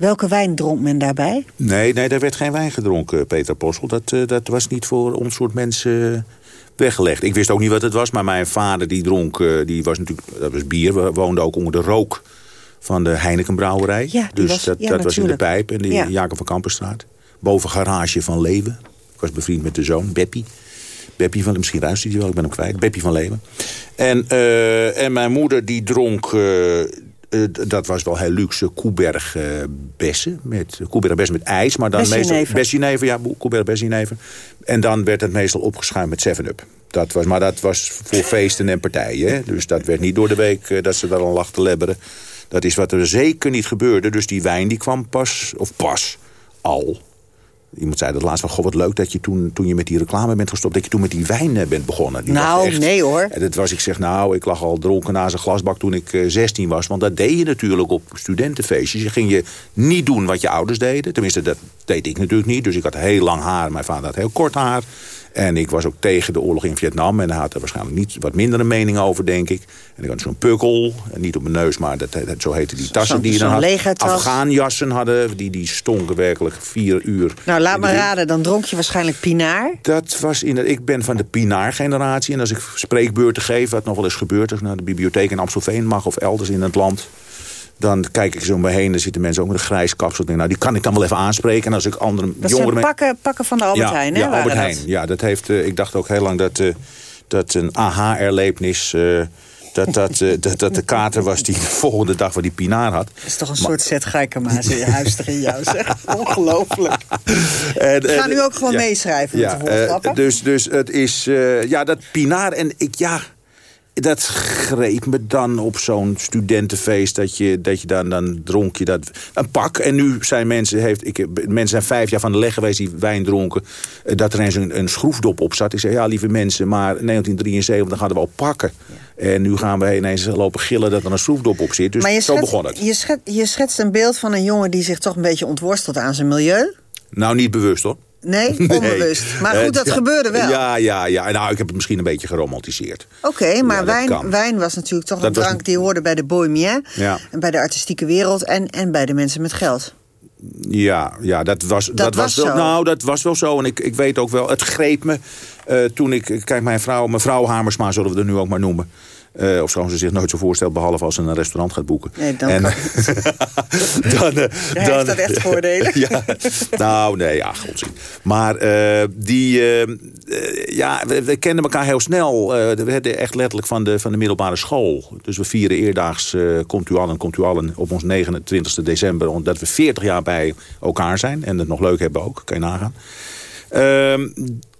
Welke wijn dronk men daarbij? Nee, nee, daar werd geen wijn gedronken, Peter Possel. Dat, eh, dat was niet voor ons soort mensen weggelegd. Ik wist ook niet wat het was, maar mijn vader die dronk, eh, die was natuurlijk, dat was bier. We woonden ook onder de rook van de Heineken brouwerij. Ja, dus was- dat, ja, dat was in de pijp in de Ja. Jacob van Kampenstraat. Boven garage van Leeuwen. Ik was bevriend met de zoon, Beppie. Beppie van, misschien ruist hij wel, ik ben hem kwijt. Beppie van Leeuwen. En, eh, en mijn moeder die dronk, eh, eh, dat was wel heel luxe, Koeberg eh, bessen. Met, Koeberg bessen met ijs, maar dan meestal... Bessenjenever, ja, Koeberg bessenjenever. En dan werd het meestal opgeschuimd met 7-Up. Dat was, maar dat was voor feesten en partijen. Hè? Dus dat werd niet door de week eh, dat ze daar al lag te lebberen. Dat is wat er zeker niet gebeurde. Dus die wijn die kwam pas, of pas, al. Iemand zei dat laatst van, goh, wat leuk dat je toen, toen je met die reclame bent gestopt... dat je toen met die wijn eh, bent begonnen. Die Nou, echt- nee hoor. En dat was, ik zeg, nou, ik lag al dronken naast een glasbak toen ik eh, 16 was. Want dat deed je natuurlijk op studentenfeestjes. Je ging je niet doen wat je ouders deden. Tenminste, dat deed ik natuurlijk niet. Dus ik had heel lang haar. Mijn vader had heel kort haar. En ik was ook tegen de oorlog in Vietnam. En hij had er waarschijnlijk niet wat minder een mening over, denk ik. En ik had zo'n pukkel. Niet op mijn neus, maar dat, dat, zo heette die tassen die je dan had. Afghaanjassen hadden. Die, die stonken werkelijk vier uur. Nou, laat me raden, dan dronk je waarschijnlijk Pinaar. Dat was in ik ben van de Pinaar-generatie. En als ik spreekbeurten geef, wat nog wel eens gebeurt... als ik naar de bibliotheek in Amstelveen mag of elders in het land... dan kijk ik zo om me heen. Dan zitten mensen ook met een grijs kapsel. Nou, die kan ik dan wel even aanspreken. En als ik andere Dat jongeren... pakken, pakken van de Albert ja, Heijn, hè? Ja, Albert dat? Heijn. Ja, dat heeft, eh, ik dacht ook heel lang dat, eh, dat een aha-erlevenis... eh, dat, dat, dat, dat de kater was die de volgende dag wat die pinaar had. Dat is toch een soort zet geikemaas in je huis in jou, zeg. Ongelooflijk. En, Ik ga nu ook gewoon ja. meeschrijven met de woordgrappen. dus, dus het is, ja, dat pinaar en ik, ja, dat greep me dan op zo'n studentenfeest. Dat je, dat je dan, dan dronk je dat, een pak. En nu zijn mensen, heeft, ik, mensen zijn vijf jaar van de leg geweest die wijn dronken. eh, dat er eens een, een schroefdop op zat. Ik zei, ja, lieve mensen, maar in 1973 hadden we al pakken. En nu gaan we ineens lopen gillen dat er een schroefdop op zit. Dus zo begon het. Je, schet, je schetst een beeld van een jongen die zich toch een beetje ontworstelt aan zijn milieu. Nou, niet bewust hoor. Nee, Nee. onbewust. Maar goed, dat Eh, ja, gebeurde wel. Ja, ja, ja. Nou, ik heb het misschien een beetje geromantiseerd. Oké, maar Ja, wijn, wijn was natuurlijk toch Dat een was- drank die hoorde bij de bohemien. Ja. En bij de artistieke wereld en, en bij de mensen met geld. Ja, ja dat, was, dat, was wel, zo. Nou, dat was wel zo. En ik, ik weet ook wel, het greep me eh, toen ik... Kijk, mijn vrouw, mevrouw Hamersma zullen we er nu ook maar noemen. Eh of schoon ze zich nooit zo voorstelt, behalve als ze een restaurant gaat boeken. Nee, dan En- dan, eh, dan- heeft dat echt voordelen. ja, nou, nee, ja, godzin. Maar eh, die, ja, we, we kenden elkaar heel snel. We hadden echt letterlijk van de, van de middelbare school. Dus we vieren eerdaags Komt u allen, Komt u allen op ons 29 december. Omdat we 40 jaar bij elkaar zijn. En het nog leuk hebben ook, kan je nagaan.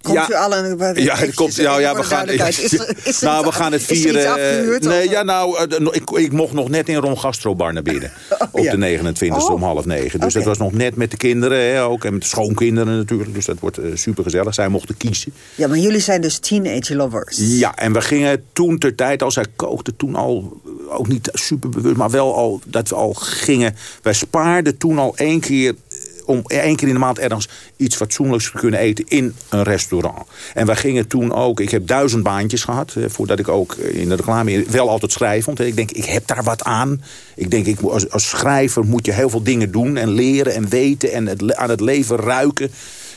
Komt ja, u allen... wat- ja, het komt, nou, ja, voor we gaan, duidelijkheid. Is er- is er nou, we gaan het er vieren. eh, nee, ja, nou, eh, ik, ik mocht nog net in Ron Gastrobar naar binnen. op ja. de 29e Oh. om half negen. Dus dat was nog net met de kinderen hè, ook. En met de schoonkinderen natuurlijk. Dus dat wordt super gezellig. Zij mochten kiezen. Ja, maar jullie zijn dus teenage lovers. Ja, en we gingen toen ter tijd, als zij kookte toen al, eh, ook niet super bewust, maar wel al dat we al gingen. Wij spaarden toen al één keer, eh, om één keer in de maand ergens iets fatsoenlijks te kunnen eten in een restaurant. En wij gingen toen ook, ik heb duizend baantjes gehad, eh, voordat ik ook in de reclame wel altijd schrijf vond. Ik denk, ik heb daar wat aan. Ik denk, ik, als, als schrijver moet je heel veel dingen doen en leren en weten en aan het leven ruiken.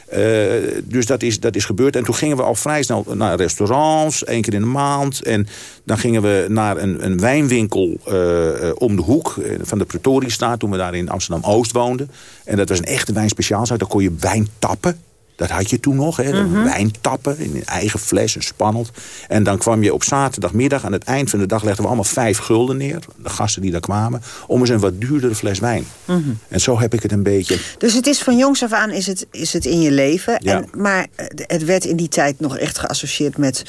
Eh, dus dat is, dat is gebeurd. En toen gingen we al vrij snel naar restaurants, één keer in de maand. En dan gingen we naar een, een wijnwinkel eh, om de hoek eh, van de Pretoriestraat... toen we daar in Amsterdam-Oost woonden. En dat was een echte wijnspeciaalzaak. Daar kon je wijn tappen. Dat had je toen nog, hè? Mhm. wijn tappen in een eigen fles, en spannend. En dan kwam je op zaterdagmiddag, aan het eind van de dag... legden we allemaal vijf gulden neer, de gasten die daar kwamen... om eens een wat duurdere fles wijn. Mhm. En zo heb ik het een beetje... Dus het is van jongs af aan is het, is het in je leven. Ja. En, maar eh, het werd in die tijd nog echt geassocieerd met,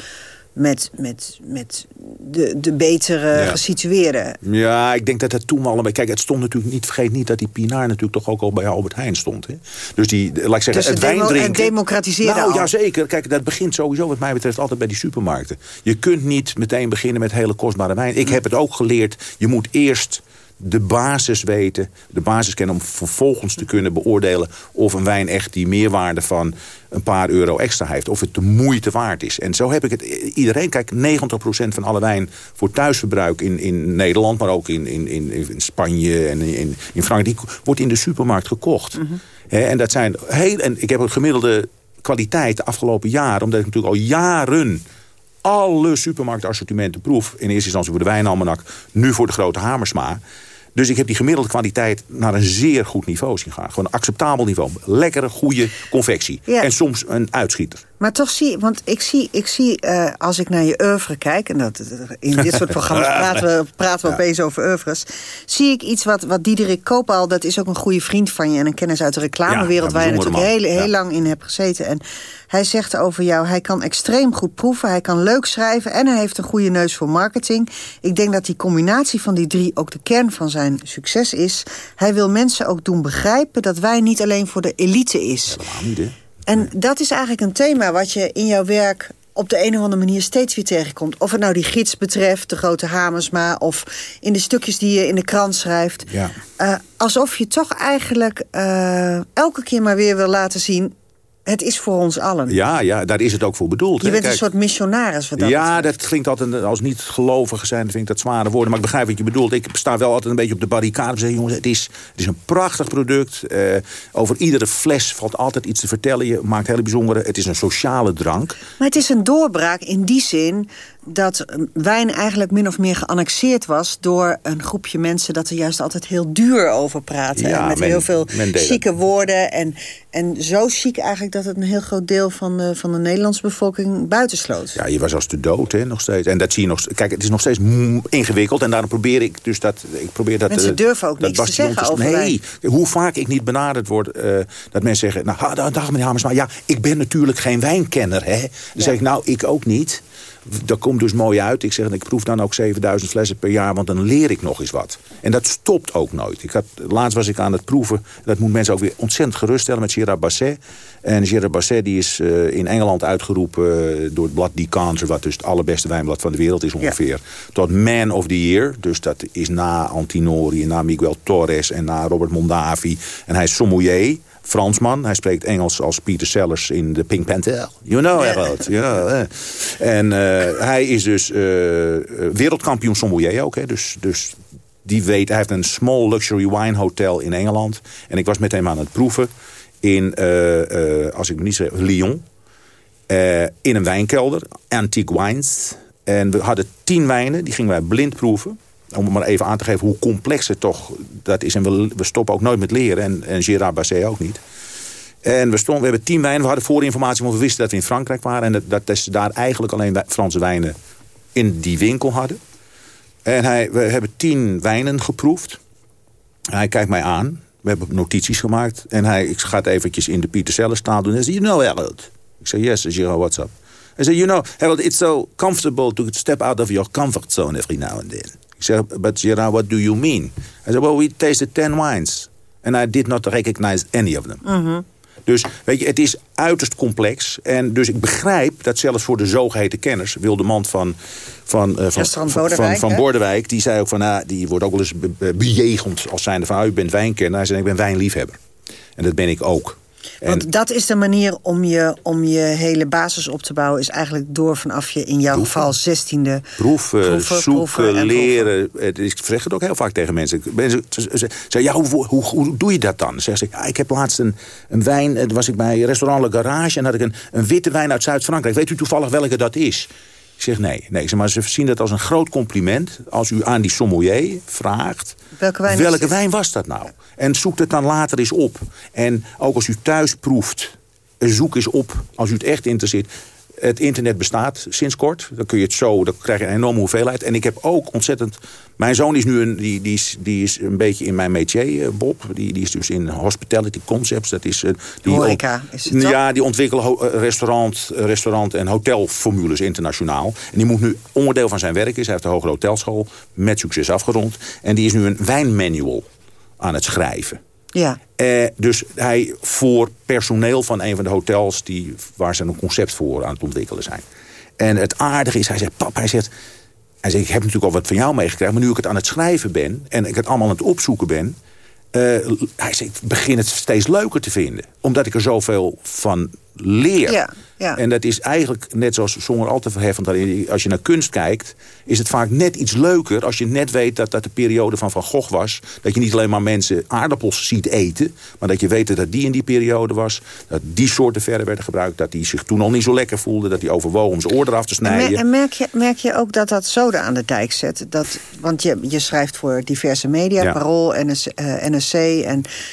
met, met, met de, de betere Ja. gesitueerden. Ja, ik denk dat het toen al een. Kijk, het stond natuurlijk niet... Vergeet niet dat die Pinaar natuurlijk toch ook al bij Albert Heijn stond. Hè? Dus die, laat ik zeggen, Dus het het demo- wijndrinken... het democratiseerde Nou, al. ja, zeker. Kijk, dat begint sowieso wat mij betreft altijd bij die supermarkten. Je kunt niet meteen beginnen met hele kostbare wijn. Ik heb het ook geleerd. Je moet eerst de basis weten, de basis kennen... om vervolgens te kunnen beoordelen of een wijn echt die meerwaarde van een paar euro extra heeft. Of het de moeite waard is. En zo heb ik het iedereen. Kijk, 90% van alle wijn voor thuisverbruik in, in Nederland... maar ook in, in, in, in Spanje en in, in Frankrijk... wordt in de supermarkt gekocht. Hè, en dat zijn heel... En ik heb een gemiddelde kwaliteit de afgelopen jaren... omdat ik natuurlijk al jaren alle supermarktassortimenten proef. In eerste instantie voor de wijnalmanak, nu voor de grote Hamersma. Dus ik heb die gemiddelde kwaliteit naar een zeer goed niveau zien gaan. Gewoon een acceptabel niveau. Lekkere, goede confectie. En soms een uitschieter. Maar toch zie want ik zie, ik zie uh, als ik naar je oeuvre kijk... en dat, in dit soort programma's praten we, praten we opeens over oeuvres... zie ik iets wat, wat Diederik Koopal, dat is ook een goede vriend van je... en een kennis uit de reclamewereld... waar je natuurlijk heel, heel lang in hebt gezeten. En hij zegt over jou, hij kan extreem goed proeven... hij kan leuk schrijven en hij heeft een goede neus voor marketing. Ik denk dat die combinatie van die drie ook de kern van zijn succes is. Hij wil mensen ook doen begrijpen dat wij niet alleen voor de elite is. Helemaal niet, hè? En dat is eigenlijk een thema wat je in jouw werk op de een of andere manier steeds weer tegenkomt. Of het nou die gids betreft, de grote Hamersma... of in de stukjes die je in de krant schrijft. Ja. Uh, alsof je toch eigenlijk uh, elke keer maar weer wil laten zien het is voor ons allen. Ja, ja, daar is het ook voor bedoeld. Je bent een soort missionaris. Wat dat ja, dat klinkt altijd als niet gelovige zijn, vind ik dat zware woorden. Maar ik begrijp wat je bedoelt. Ik sta wel altijd een beetje op de barricade. En zeg, jongens, het is, het is een prachtig product. Uh, over iedere fles valt altijd iets te vertellen. Je maakt hele bijzondere. Het is een sociale drank. Maar het is een doorbraak in die zin dat wijn eigenlijk min of meer geannexeerd was... door een groepje mensen dat er juist altijd heel duur over praten. Ja, met men, heel veel chique chique woorden. En, en zo chic eigenlijk dat het een heel groot deel van de, van de Nederlandse bevolking buitensloot. Ja, je was als te dood, hè, nog steeds. En dat zie je nog Kijk, het is nog steeds ingewikkeld. En daarom probeer ik dus dat... Ik probeer dat mensen uh, durven ook niks te zeggen over Nee, wijn. hoe vaak ik niet benaderd word... Uh, dat mensen zeggen, nou, dag meneer Hamers, maar ja, ik ben natuurlijk geen wijnkenner, hè. Dan ja. zeg ik, nou, ik ook niet dat komt dus mooi uit. Ik zeg, ik proef dan ook 7000 flessen per jaar, want dan leer ik nog eens wat. En dat stopt ook nooit. Ik had, laatst was ik aan het proeven, dat moet mensen ook weer ontzettend geruststellen met Gérard Basset. En Gérard Basset die is uh, in Engeland uitgeroepen uh, door het blad Decanter, wat dus het allerbeste wijnblad van de wereld is ongeveer, ja. tot Man of the Year. Dus dat is na Antinori, na Miguel Torres en na Robert Mondavi. En hij is sommelier. Fransman. Hij spreekt Engels als Peter Sellers in de Pink Panther. You know, Harold. You know, eh. En uh, hij is dus uh, wereldkampioen sommelier ook. Hè. Dus, dus die weet, hij heeft een small luxury wine hotel in Engeland. En ik was met hem aan het proeven in, uh, als ik me niet zeg, Lyon. in een wijnkelder, Antique Wines. En we hadden tien wijnen, die gingen wij blind proeven om maar even aan te geven hoe complex het toch dat is. En we, we stoppen ook nooit met leren. En, en Gérard Basset ook niet. En we, stonden, we hebben tien wijnen. We hadden voorinformatie, want we wisten dat we in Frankrijk waren. En dat, dat ze daar eigenlijk alleen Franse wijnen in die winkel hadden. En hij, we hebben tien wijnen geproefd. Hij kijkt mij aan. We hebben notities gemaakt. En hij ik ga het eventjes in de Pieter taal doen. Hij zegt, you know Harold. Ik zeg, yes, Gérard, what's up? Hij zegt, you know, Harold, it's so comfortable to step out of your comfort zone every now and then. Ik zeg, but Gerard, what do you mean? Hij zei, well, we tasted 10 wines. And I did not recognize any of them. Mm -hmm. Dus weet je, het is uiterst complex. En dus ik begrijp dat zelfs voor de zogeheten kenners... Wilde man van, van, uh, van, van, van, van Bordewijk... die zei ook van, nou, die wordt ook wel eens be bejegend als zijnde van... u bent wijnkenner. Hij zei, ik ben wijnliefhebber. En dat ben ik ook. Want en, dat is de manier om je, om je hele basis op te bouwen... is eigenlijk door vanaf je in jouw proeven. geval zestiende... Proeven, proeven zoeken, proeven leren. Het, ik vraag het ook heel vaak tegen mensen. Mensen zeggen, ja, hoe, hoe, hoe, doe je dat dan? Zeg ze, ja, ik heb laatst een, een wijn... was ik bij restaurant Le Garage... en had ik een, een witte wijn uit Zuid-Frankrijk. Weet u toevallig welke dat is? Ik zeg nee. nee maar ze zien dat als een groot compliment... als u aan die sommelier vraagt... Welke wijn, welke wijn was dat nou? En zoek het dan later eens op. En ook als u thuis proeft, zoek eens op als u het echt interesseert. Het internet bestaat sinds kort. Dan kun je het zo, dan krijg je een enorme hoeveelheid. En ik heb ook ontzettend... Mijn zoon is nu een, die, die, is, die is een beetje in mijn métier, Bob. Die, die is dus in hospitality concepts. Dat is, die Horeca, is het? Ja, die ontwikkelen restaurant, restaurant en hotelformules internationaal. En die moet nu onderdeel van zijn werk is. Hij heeft de Hogere Hotelschool met succes afgerond. En die is nu een wijnmanual aan het schrijven. Ja. Eh, dus hij voor personeel van een van de hotels... Die, waar ze een concept voor aan het ontwikkelen zijn. En het aardige is, hij zegt, pap, hij zegt... Hij zegt, ik heb natuurlijk al wat van jou meegekregen... maar nu ik het aan het schrijven ben en ik het allemaal aan het opzoeken ben... Uh, hij zegt, ik begin het steeds leuker te vinden. Omdat ik er zoveel van leer. Ja, ja. En dat is eigenlijk, net zoals Zonger altijd verheffend... als je naar kunst kijkt, is het vaak net iets leuker... als je net weet dat dat de periode van Van Gogh was. Dat je niet alleen maar mensen aardappels ziet eten... maar dat je weet dat die in die periode was. Dat die soorten verder werden gebruikt. Dat die zich toen al niet zo lekker voelde. Dat die overwogen om zijn oor eraf te snijden. En, merk, je, merk je ook dat dat zoden aan de dijk zet? Dat, want je, je schrijft voor diverse media, Ja. Parool, NS, eh, NSC... En je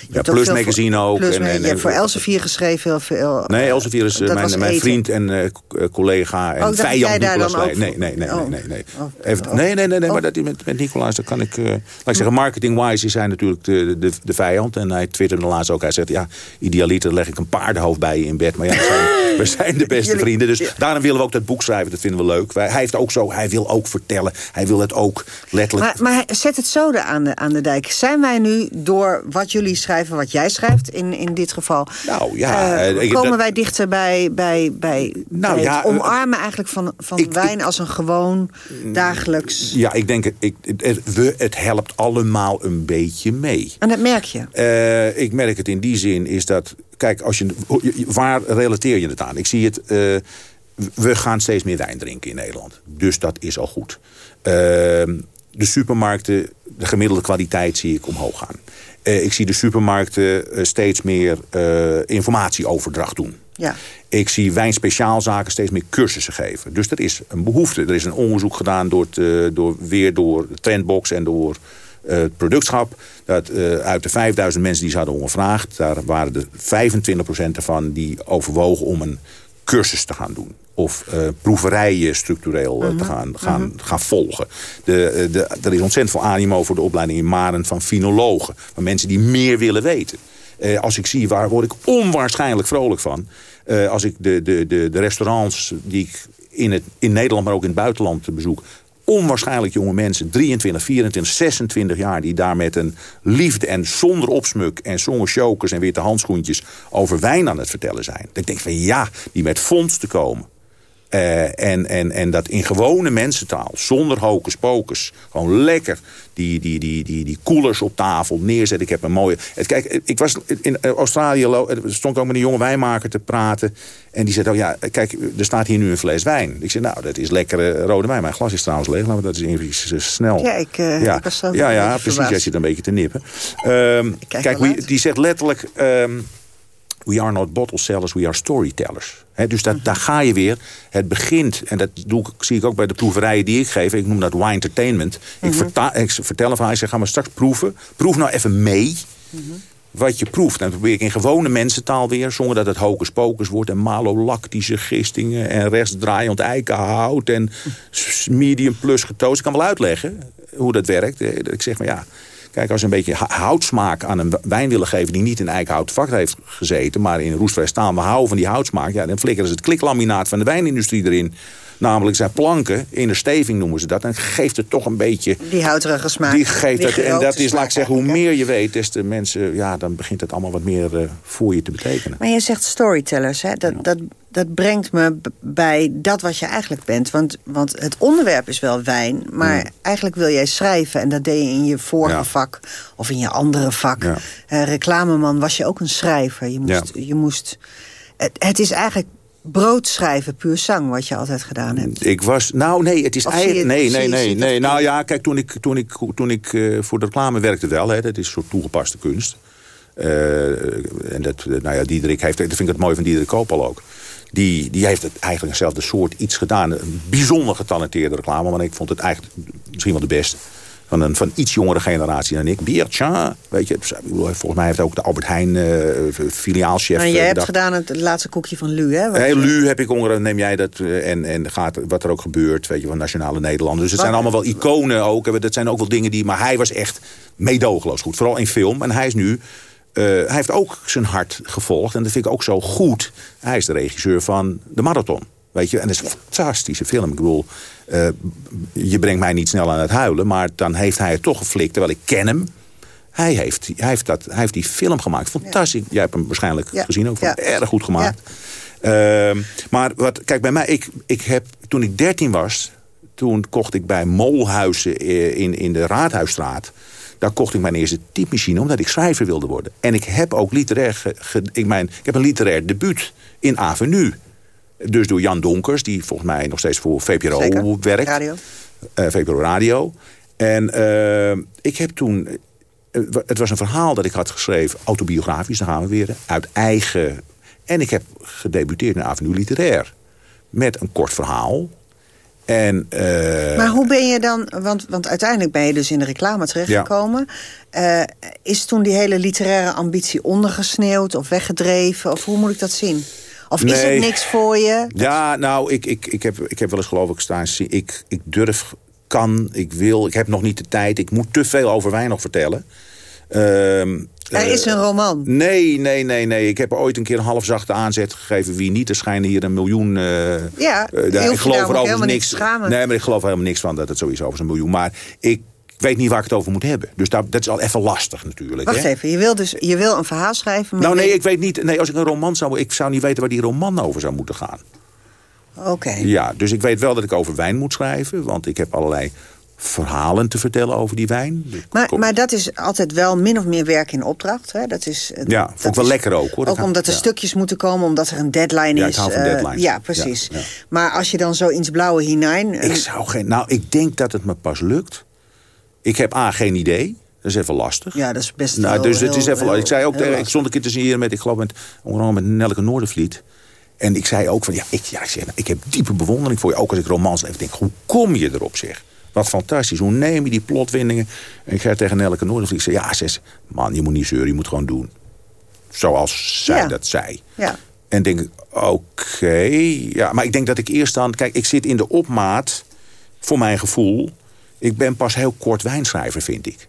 Ja, hebt Plus Magazine ook. Plus, En- en- je hebt voor Elsevier geschreven heel veel. Nee, Elsevier is eh, Dat mijn, mijn vriend en eh, eh, collega en Oh, dat vijand Nicolaas Leij. voor- Nee, nee, nee, Oh. nee, nee. Oh. Nee, nee, nee, nee maar dat, met, met Nicolaas, daar kan ik... laat ik zeggen, marketing-wise is hij natuurlijk de, de, de vijand. En hij twitterde laatst ook. Hij zegt, ja, idealiter leg ik een paardenhoofd bij je in bed. Maar ja, we zijn, we zijn de beste vrienden. Dus daarom willen we ook dat boek schrijven. Dat vinden we leuk. Wij, hij heeft ook zo, hij wil ook vertellen. Hij wil het ook letterlijk... Maar, maar zet het zoden aan de, aan de dijk. Zijn wij nu door wat jullie schrijven, wat jij schrijft in, in dit geval... Nou, ja, ik- komen dat- wij dichter bij, bij, bij, Nou, bij ja, het eh, omarmen eigenlijk van, van wijn... als een gewoon dagelijks... Ja, ik denk, het, ik, het, we, het helpt allemaal een beetje mee. En dat merk je. Eh, ik merk het in die zin is dat... Kijk, als je, waar relateer je het aan? Ik zie het... eh, we gaan steeds meer wijn drinken in Nederland. Dus dat is al goed. Eh, de supermarkten, de gemiddelde kwaliteit zie ik omhoog gaan. Ik zie de supermarkten steeds meer informatieoverdracht doen. Ja. Ik zie wijnspeciaalzaken steeds meer cursussen geven. Dus er is een behoefte. Er is een onderzoek gedaan door het, eh, door, weer door de Trendbox en door eh, het productschap. Dat eh, uit de 5000 mensen die ze hadden ondervraagd... daar waren er 25% ervan die overwogen om een cursus te gaan doen. Of proeverijen structureel te gaan, gaan, gaan volgen. De, de, er is ontzettend veel animo voor de opleiding in Maren van finologen. Van mensen die meer willen weten. Eh, als ik zie, waar word ik onwaarschijnlijk vrolijk van. Eh, als ik de, de, de, restaurants die ik in, het, in Nederland, maar ook in het buitenland bezoek... onwaarschijnlijk jonge mensen, 23, 24, 26 jaar... die daar met een liefde en zonder opsmuk en zonder chokers en witte handschoentjes... over wijn aan het vertellen zijn. Dat ik denk van ja, die met vondsten komen. Eh, en, en, en dat in gewone mensentaal, zonder hocus pocus. Gewoon lekker die, die, die, die, die koelers op tafel neerzetten. Ik heb een mooie... Het, kijk, ik was in Australië, stond ook met een jonge wijnmaker te praten. En die zei, oh ja, kijk, er staat hier nu een fles wijn. Ik zei, nou, dat is lekkere rode wijn. Mijn glas is trouwens leeg, we dat eens even snel... Ja, ik, eh, ja. ik was zo ja, ja precies, jij zit een beetje te nippen. Ehm, kijk die zegt letterlijk... ehm, we are not bottle sellers, we are storytellers. He, dus dat, daar ga je weer. Het begint, en dat doe ik, zie ik ook bij de proeverijen die ik geef. Ik noem dat wine entertainment. ik, ik vertel een verhaal, ik zeg, ga maar straks proeven. Proef nou even mee wat je proeft. En dan probeer ik in gewone mensentaal weer... zonder dat het hocus pocus wordt... en malolactische gistingen en rechtsdraaiend eikenhout... en medium plus getoast. Ik kan wel uitleggen hoe dat werkt. Eh, Ik zeg maar ja... Kijk, als je een beetje houtsmaak aan een wijn willen geven... die niet in eikenhout vak heeft gezeten, maar in roestvrij staal... we houden van die houtsmaak, ja, dan flikkeren ze het kliklaminaat van de wijnindustrie erin. Namelijk zijn planken, in de steving noemen ze dat. En geeft het toch een beetje... Die houterige smaak. Die geeft die het, en dat is, laat ik zeggen, hoe meer je weet... des te mensen, ja, dan begint het allemaal wat meer eh, voor je te betekenen. Maar je zegt storytellers, hè? Dat, dat, dat brengt me bij dat wat je eigenlijk bent. Want, want het onderwerp is wel wijn, maar eigenlijk wil jij schrijven. En dat deed je in je vorige Ja. vak of in je andere vak. Ja. Eh, reclameman was je ook een schrijver. Je moest, je moest, het, het is eigenlijk broodschrijven, puur zang, wat je altijd gedaan hebt. Ik was, nou nee, het is eigenlijk, nee, nee, nee, nee. Nou ja, kijk, toen ik, toen ik, toen ik eh, voor de reclame werkte wel, hè, dat is een soort toegepaste kunst. Eh, en dat, eh, nou ja, Diederik heeft, dat vind ik het mooi van Diederik Koopal ook. Die, die heeft het eigenlijk hetzelfde soort iets gedaan. Een bijzonder getalenteerde reclame, maar ik vond het eigenlijk misschien wel de beste. Van een van iets jongere generatie dan ik. Biertje, weet je. Volgens mij heeft ook de Albert Heijn eh, filiaalchef... Maar eh, jij hebt bedacht. gedaan het, laatste koekje van Lu, hè? Lu heb ik onder, neem jij dat eh, en, en gaat, wat er ook gebeurt, weet je, van Nationale Nederlanden. Dus het zijn allemaal wel iconen ook. Dat zijn ook wel dingen die, maar hij was echt meedogenloos goed. Vooral in film. En hij is nu, eh, hij heeft ook zijn hart gevolgd. En dat vind ik ook zo goed. Hij is de regisseur van De Marathon. Weet je, en dat is een fantastische film. Ik bedoel, eh, je brengt mij niet snel aan het huilen, maar dan heeft hij het toch geflikt, terwijl ik ken hem. Hij heeft, hij heeft, dat, hij heeft die film gemaakt. Fantastisch. Jij hebt hem waarschijnlijk Ja. gezien ook. Erg goed gemaakt. Ehm, maar wat, kijk, bij mij, ik, ik heb, toen ik 13 was, toen kocht ik bij Molhuizen eh, in, in de Raadhuisstraat Daar kocht ik mijn eerste typemachine omdat ik schrijver wilde worden. En ik heb ook literair... ik, mijn, ik heb een literair debuut in Avenue. Dus door Jan Donkers, die volgens mij nog steeds voor VPRO Zeker. werkt. Radio. Uh, VPRO Radio. En uh, ik heb toen... het was een verhaal dat ik had geschreven, autobiografisch, daar gaan we weer. Uit eigen... En ik heb gedebuteerd in Avenue Literair. Met een kort verhaal en, uh, maar hoe ben je dan, want, want uiteindelijk ben je dus in de reclame terechtgekomen. Ja. Uh, is toen die hele literaire ambitie ondergesneeuwd of weggedreven? Of hoe moet ik dat zien? Of is het niks voor je? Ja, nou, ik, ik, ik, heb, ik heb wel eens geloof ik staan... Ik, ik durf, kan, ik wil, ik heb nog niet de tijd. Ik moet te veel over wijn nog vertellen. Uh, er is een roman. Nee, nee, nee, nee. Ik heb ooit een keer een half zachte aanzet gegeven. Wie niet, er schijnen hier een miljoen... Uh, ja, uh, ik geloof er over niks. Nee, maar ik geloof helemaal niks van dat het sowieso over een miljoen. Maar ik weet niet waar ik het over moet hebben. Dus dat, dat is al even lastig natuurlijk. Wacht hè? even, je wil dus je wil een verhaal schrijven... nou nee, ik weet niet... Nee, als ik een roman zou... Ik zou niet weten waar die roman over zou moeten gaan. Oké. Ja, dus ik weet wel dat ik over wijn moet schrijven. Want ik heb allerlei verhalen te vertellen over die wijn. Maar, maar dat is altijd wel min of meer werk in opdracht. Hè? Dat is, ja, vond ik wel lekker ook. Hoor. Ook omdat er stukjes moeten komen, omdat er een deadline ja, is. Ik uh, deadlines. ja, precies. Ja, maar als je dan zo ins blauwe hinein... Ik zou geen... Nou, ik denk dat het me pas lukt. Ik heb A, geen idee. Dat is even lastig. Ja, dat is best nou, heel, Dus het is even heel, Ik zei ook, heel ik stond een keer te zien met, ik geloof met, onder met Nelke Noordervliet. En ik zei ook van, ja, ik, ja, ik, zeg, nou, ik heb diepe bewondering voor je. Ook als ik romans leef, denk hoe kom je erop, zeg? Wat fantastisch. Hoe neem je die plotwindingen? En ik ga tegen Nelke Noordervliet zeggen, ja, zes, man, je moet niet zeuren, je moet gewoon doen. Zoals zij Ja. dat zei. Ja. En denk ik, oké. ja, maar ik denk dat ik eerst dan... Kijk, ik zit in de opmaat, voor mijn gevoel... Ik ben pas heel kort wijnschrijver, vind ik.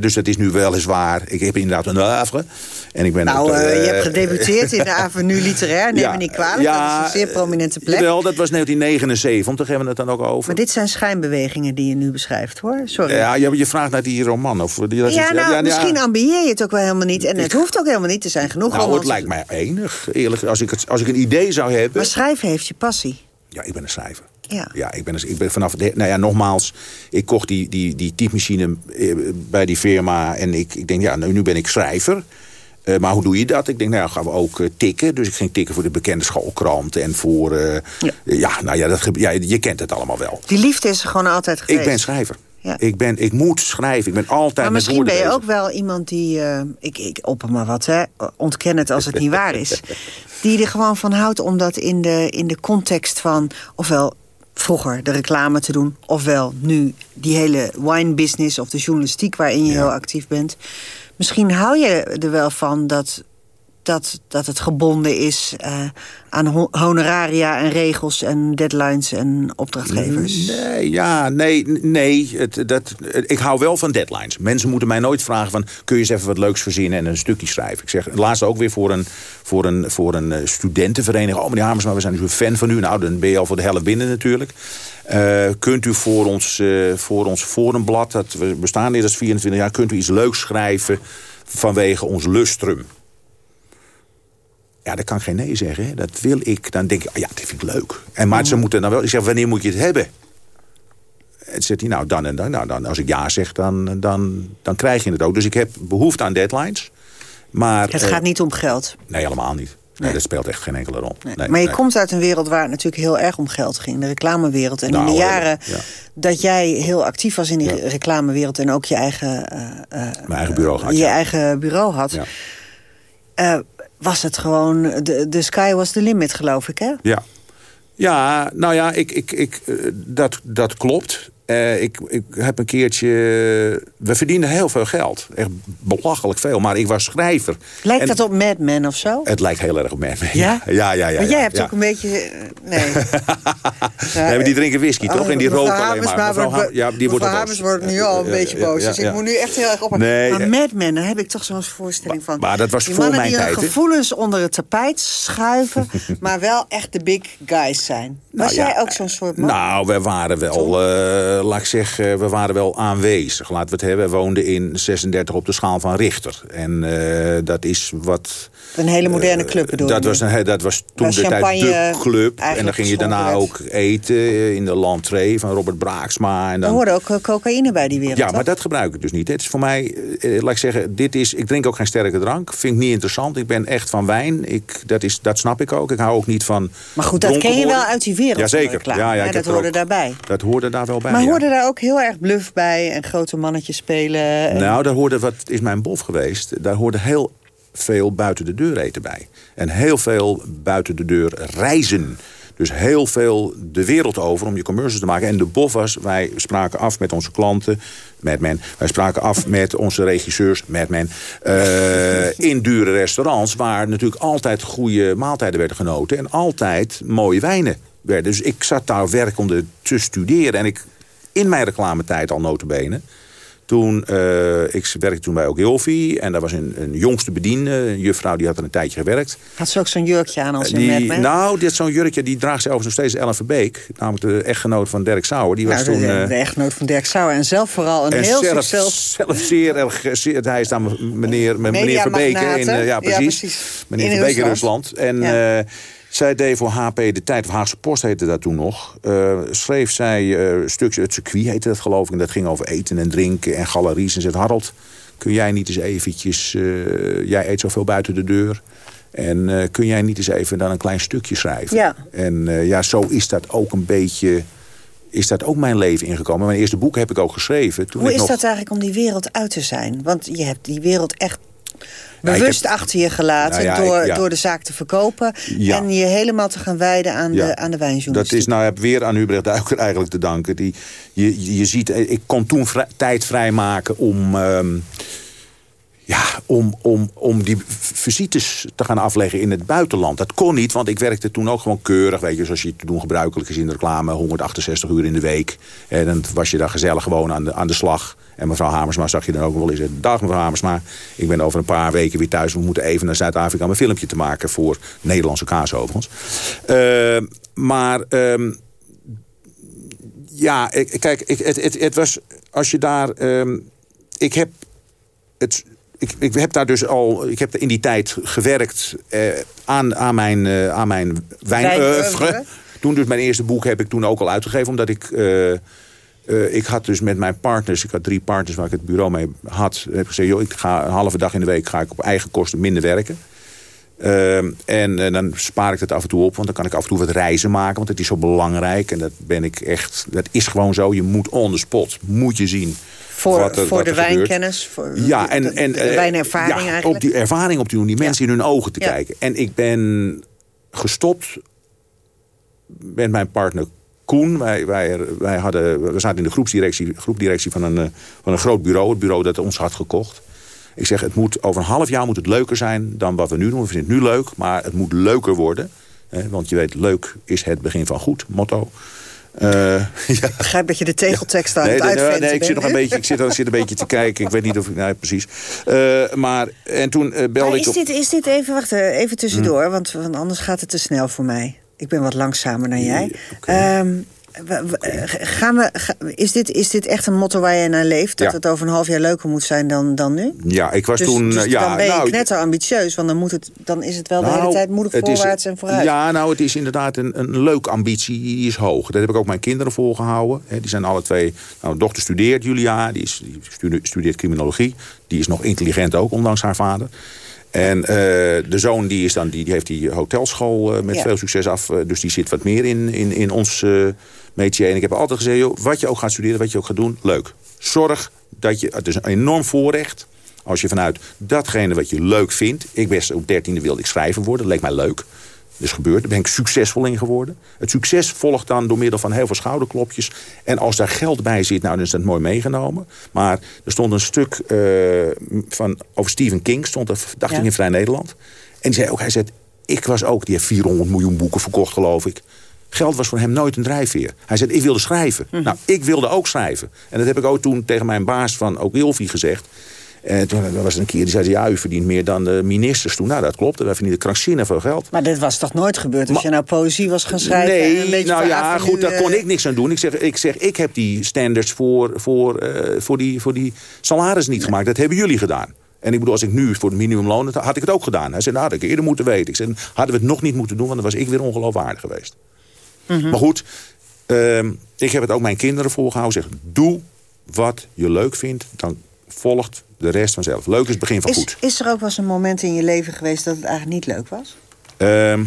Dus dat is nu weliswaar... Ik heb inderdaad een havre. En ik ben Nou, eh, je eh, hebt gedebuteerd in de Avenue Literair. Neem Ja, me niet kwalijk, ja, dat is een zeer prominente plek. Wel, dat was 1979, hebben we het dan ook over. Maar dit zijn schijnbewegingen die je nu beschrijft, hoor. Sorry. Ja, je, je vraagt naar die roman. Of die, is- Ja, nou, ja, misschien ambieer je het ook wel helemaal niet. En het hoeft ook helemaal niet. Er zijn genoeg Nou, het romans. lijkt mij enig, eerlijk. Als ik, het, als ik een idee zou hebben... Maar schrijven heeft je passie. Ja, ik ben een schrijver. Ja. Ja, ik ben, dus- ik ben vanaf... De, nou ja, nogmaals, ik kocht die, die, die typemachine eh, bij die firma... en ik, ik denk, ja, nou, nu ben ik schrijver... Eh, maar hoe doe je dat? Ik denk, nou gaan we ook eh, tikken. Dus ik ging tikken voor de bekende schoolkrant en voor... ja. nou ja, dat, ja, je kent het allemaal wel. Die liefde is er gewoon altijd geweest. Ik ben schrijver. Ja. Ik, ben, ik moet schrijven. Ik ben altijd Maar misschien ben je bezig. ook wel iemand die... ik, ik opper maar wat, hè. Ontken het als het niet waar is. Die er gewoon van houdt om dat in de, in de context van... ofwel vroeger de reclame te doen... ofwel nu die hele wine business of de journalistiek... waarin je heel actief bent. Misschien hou je er wel van dat, dat, dat het gebonden is... eh, aan ho- honoraria en regels en deadlines en opdrachtgevers. Nee, ja, nee, nee. Het, dat, ik hou wel van deadlines. Mensen moeten mij nooit vragen van... kun je eens even wat leuks verzinnen en een stukje schrijven. Ik zeg laatst ook weer voor een, voor een, voor een eh, studentenvereniging... oh meneer Hamersma, we zijn dus een fan van u. Nou, dan ben je al voor de helft binnen natuurlijk. Eh, kunt u voor ons, eh, voor ons forumblad... Dat, we bestaan hier als 24 jaar... kunt u iets leuks schrijven vanwege ons lustrum? Ja, daar kan geen nee zeggen. Hè. Dat wil ik. Dan denk ik, ah ja, dat vind ik leuk. En maar ze moeten dan wel... Ik zeg, wanneer moet je het hebben? En zegt hij, nou, dan en dan. Nou, dan als ik ja zeg, dan, dan, dan krijg je het ook. Dus ik heb behoefte aan deadlines. Maar, Het eh, gaat niet om geld. Nee, helemaal niet. Nee, dat speelt echt geen enkele rol. Nee, maar je komt uit een wereld waar het natuurlijk heel erg om geld ging. De reclamewereld. En Nou, in de hoor, jaren ja. dat jij heel actief was in die reclamewereld... en ook je eigen, eh, eh, Mijn eigen bureau gehad. je ja. eigen bureau had... Ja. Was het gewoon... De, de sky was the limit, geloof ik, hè? Ja. Ja, nou ja, ik, ik, ik, eh, dat, dat klopt. Eh, ik, ik heb een keertje... We verdienden heel veel geld. Echt belachelijk veel. Maar ik was schrijver. Lijkt En dat op Mad Men of zo? Het lijkt heel erg op Mad Men. Ja? Ja, ja, ja. maar jij ja, hebt ja. ook een beetje... eh, Nee. Nee, maar die drinken whisky, toch? Oh, En die roken alleen Hamersma maar. Mevrouw wordt- ja, die wordt. Hamers nu al een beetje boos. dus ik moet nu echt heel erg op. Nee, maar eh. Mad Men, daar heb ik toch zo'n voorstelling van. maar dat was die voor mannen mijn die hun tijd, hè? gevoelens onder het tapijt schuiven... maar wel echt de big guys zijn. Was Nou jij ook zo'n soort man? Nou, we waren wel... eh, laat ik zeggen, we waren wel aanwezig. Laten we het hebben. We woonden in 36 op de schaal van Richter. En uh, dat is wat... Een hele moderne club bedoel dat was, een, dat was toen de tijd de club. En dan ging je daarna ook eten in de Lantree van Robert Braaksma. En dan... Er hoorde ook cocaïne bij die wereld. Ja, maar dat gebruik ik dus niet. Het is voor mij, laat ik zeggen, dit is, ik drink ook geen sterke drank. Vind ik niet interessant. Ik ben echt van wijn. Ik, dat, is, dat snap ik ook. Ik hou ook niet van Maar goed, dat ken je wel uit die wereld. Jazeker. Ja, ja, ja, dat hoorde daarbij. Dat hoorde daar wel bij, Maar hoorde daar ook heel erg bluff bij en grote mannetjes spelen? En... Nou, daar hoorde, wat is mijn bof geweest, daar hoorde heel veel buiten de deur eten bij. En heel veel buiten de deur reizen. Dus heel veel de wereld over om je commercials te maken. En de bof was, wij spraken af met onze klanten, met men. Wij spraken af met onze regisseurs, met men. Uh, in dure restaurants waar natuurlijk altijd goede maaltijden werden genoten. En altijd mooie wijnen werden. Dus ik zat daar werk om te studeren. En ik, in mijn reclametijd al notabene... Toen, uh, ik werkte toen bij Ogilvy en daar was een, een jongste bediende, een juffrouw, die had er een tijdje gewerkt. Had ze ook zo'n jurkje aan als die, met Nou, dit zo'n jurkje, die draagt ze overigens nog steeds Ellen Verbeek. Namelijk de echtgenoot van Dirk Sauer. Die was nou, toen, de, de, echtgenoot van Dirk Sauer en zelf vooral een heel zelf, zelf zeer erg, zeer, hij is dan meneer, meneer Verbeek. In, ja, precies. ja, precies. Meneer in Verbeek in Rusland. En... Ja. Uh, zij deed voor HP de tijd, of Haagse Post heette dat toen nog. Uh, schreef zij uh, stukjes, het circuit heette dat geloof ik. En dat ging over eten en drinken en galeries. En zei, Harold, kun jij niet eens eventjes... Uh, jij eet zoveel buiten de deur. En kun jij niet eens even dan een klein stukje schrijven? Ja. En ja, zo is dat ook een beetje... Is dat ook mijn leven ingekomen. Mijn eerste boek heb ik ook geschreven. Toen Hoe is nog... dat eigenlijk om die wereld uit te zijn? Want je hebt die wereld echt bewust heb... achter je gelaten nou door, ik, door de zaak te verkopen... En je helemaal te gaan wijden aan, de, aan de wijnjournalistiek. Dat is nou heb weer aan Hubert Duiker eigenlijk te danken. Die, je, je ziet, ik kon toen vrij, tijd vrijmaken om... Um, ja, om, om, om die visites te gaan afleggen in het buitenland. Dat kon niet, want ik werkte toen ook gewoon keurig. Weet je, zoals je te doen gebruikelijk is in de reclame. 168 uur in de week. En dan was je daar gezellig gewoon aan de, aan de slag. En mevrouw Hamersma zag je dan ook wel eens. Dag mevrouw Hamersma, ik ben over een paar weken weer thuis. We moeten even naar Zuid-Afrika om een filmpje te maken... voor Nederlandse kaas overigens. Uh, maar... Um, ja, kijk, ik, het, het, het was... Als je daar... Um, ik heb... Het, ik, ik, heb daar dus al, ik heb in die tijd gewerkt eh, aan, aan mijn, uh, aan mijn wijnoeuvre. Toen dus mijn eerste boek heb ik toen ook al uitgegeven. Omdat ik, uh, uh, ik had dus met mijn partners, ik had drie partners waar ik het bureau mee had. Heb ik gezegd, joh, ik ga een halve dag in de week ga ik op eigen kosten minder werken. en dan spaar ik het af en toe op, want dan kan ik af en toe wat reizen maken. Want het is zo belangrijk en dat ben ik echt, dat is gewoon zo. Je moet on the spot, moet je zien voor, wat voor wat de wijnkennis, voor ja, en, de, en, de wijnervaring ja, eigenlijk. Op die ervaring op te doen, die mensen ja. in hun ogen te ja. kijken. En ik ben gestopt met mijn partner Koen. Wij, wij, wij hadden, we zaten in de groepsdirectie, groepdirectie van een, van een groot bureau. Het bureau dat ons had gekocht. Ik zeg, het moet, over een half jaar moet het leuker zijn dan wat we nu doen. We vinden het nu leuk, maar het moet leuker worden. Hè, want je weet, leuk is het begin van goed, motto. Uh, ja. Ik begrijp dat je de tegeltekst aan nee, het nee, uitvinden nee, ik zit nog een beetje, ik zit, ik zit een beetje te kijken. Ik weet niet of ik, nee, precies. Uh, maar, en toen uh, belde maar ik is op... Dit, is dit even, wacht even tussendoor, hmm. want, want anders gaat het te snel voor mij. Ik ben wat langzamer dan jij. Okay. Um, Gaan we, is, dit, is dit echt een motto waar je naar leeft? Dat ja. het over een half jaar leuker moet zijn dan, dan nu? Ja, ik was dus, toen... Dus ja, dan ben je nou, net ambitieus, want dan, moet het, dan is het wel nou, de hele tijd moedig voorwaarts is, en vooruit. Ja, nou, het is inderdaad een, een leuke ambitie, die is hoog. Dat heb ik ook mijn kinderen voorgehouden. Die zijn alle twee... Nou, de dochter studeert, Julia, die, is, die studeert criminologie. Die is nog intelligent ook, ondanks haar vader. En uh, de zoon die is dan, die, die heeft die hotelschool uh, met ja. veel succes af. Uh, dus die zit wat meer in, in, in ons En ik heb altijd gezegd, joh, wat je ook gaat studeren, wat je ook gaat doen, leuk. Zorg dat je, het is een enorm voorrecht... als je vanuit datgene wat je leuk vindt... ik best op dertiende wilde ik schrijver worden, dat leek mij leuk... Dus gebeurd, daar ben ik succesvol in geworden. Het succes volgt dan door middel van heel veel schouderklopjes. En als daar geld bij zit, nou, dan is dat mooi meegenomen. Maar er stond een stuk uh, van, over Stephen King, stond er, dacht ja. ik, in Vrij Nederland. En die zei ook, hij zei, ik was ook, die heeft 400 miljoen boeken verkocht, geloof ik. Geld was voor hem nooit een drijfveer. Hij zei, ik wilde schrijven. Mm -hmm. Nou, ik wilde ook schrijven. En dat heb ik ook toen tegen mijn baas van Ogilvy gezegd. En toen was er een keer die zei, ja, u verdient meer dan de ministers toen. Nou, dat klopt. Wij verdienen krankzinnig veel geld. Maar dit was toch nooit gebeurd als je nou poëzie was gaan schrijven? Nee, en een beetje nou ja, goed, daar eh, kon ik niks aan doen. Ik zeg, ik, zeg, ik heb die standards voor, voor, eh, voor, die, voor die salaris niet gemaakt. Dat hebben jullie gedaan. En ik bedoel, als ik nu voor het minimumloon... had, had ik het ook gedaan. Hij zei, nou, had ik eerder moeten weten. Ik zei, hadden we het nog niet moeten doen... want dan was ik weer ongeloofwaardig geweest. Mhm. Maar goed, ehm, ik heb het ook mijn kinderen voorgehouden. Zeg, doe wat je leuk vindt. Dan volgt de rest vanzelf. Leuk is het begin van is, goed. is er ook wel eens een moment in je leven geweest dat het eigenlijk niet leuk was? Ehm,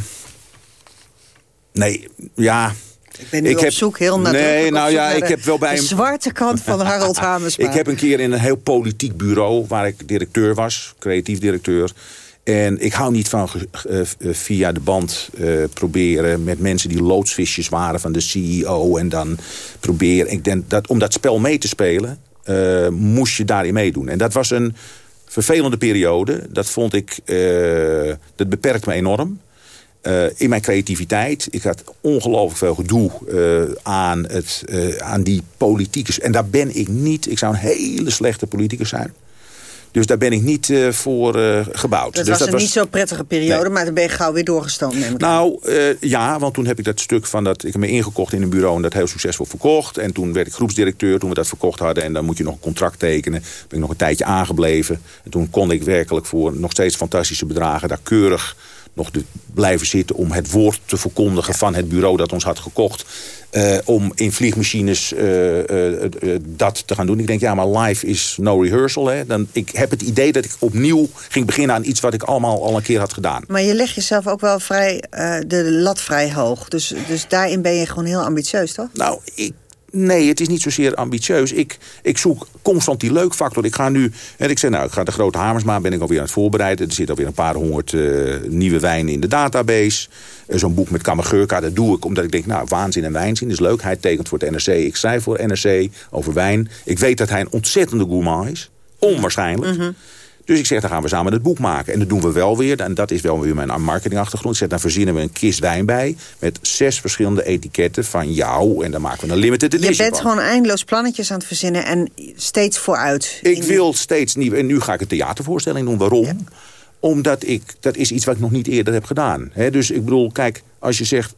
nee, ja... Ik ben nu op zoek, heel nadrukkelijk Nee, op nou ja, naar ik de- heb wel bij de een... zwarte kant van Harold Hamersma. Ik heb een keer in een heel politiek bureau... waar ik directeur was, creatief directeur... En ik hou niet van eh, eh, via de band eh, proberen... met mensen die loodsvisjes waren van de CEO... en dan proberen... Ik denk dat om dat spel mee te spelen... moest je daarin meedoen. En dat was een vervelende periode. Dat vond ik... dat beperkt me enorm. In mijn creativiteit. Ik had ongelooflijk veel gedoe aan, het, aan die politicus. En daar ben ik niet. Ik zou een hele slechte politicus zijn. Dus daar ben ik niet eh, voor eh, gebouwd. Dat dus was een niet zo prettige periode, Nee. maar dan ben je gauw weer doorgestoomd. neem ik aan. nou, eh, ja, want toen heb ik dat stuk van dat... Ik heb me ingekocht in een bureau en dat heel succesvol verkocht. En toen werd ik groepsdirecteur toen we dat verkocht hadden. En dan moet je nog een contract tekenen. Ben ik nog een tijdje aangebleven. En toen kon ik werkelijk voor nog steeds fantastische bedragen... daar keurig nog de, blijven zitten om het woord te verkondigen... van het bureau dat ons had gekocht. eh, om in vliegmachines eh, eh, dat te gaan doen. Ik denk, ja, maar live is no rehearsal. Hè. Dan, ik heb het idee dat ik opnieuw ging beginnen aan iets... wat ik allemaal al een keer had gedaan. Maar je legt jezelf ook wel vrij, de lat vrij hoog. Dus, dus daarin ben je gewoon heel ambitieus, toch? Nou, ik, nee, het is niet zozeer ambitieus. Ik, ik zoek constant die leukfactor. Ik ga nu, en ik zeg nou, ik ga de grote Hamersma, ben ik alweer aan het voorbereiden. Er zit alweer een paar honderd eh, nieuwe wijnen in de database. Eh, Zo'n boek met Kamagurka, dat doe ik omdat ik denk, nou, waanzin en wijnzin is leuk. Hij tekent voor het NRC, ik schrijf voor NRC over wijn. Ik weet dat hij een ontzettende gourmand is. Onwaarschijnlijk. Mhm. Dus ik zeg, dan gaan we samen het boek maken. En dat doen we wel weer. En dat is wel weer mijn marketingachtergrond. Ik zeg, dan verzinnen we een kist wijn bij. Met zes verschillende etiketten van jou. En dan maken we een limited Je edition bent van. gewoon eindeloos plannetjes aan het verzinnen en steeds vooruit. Ik wil steeds nieuw. En nu ga ik een theatervoorstelling doen. Waarom? Omdat ik, dat is iets wat ik nog niet eerder heb gedaan. Dus ik bedoel, kijk, als je zegt...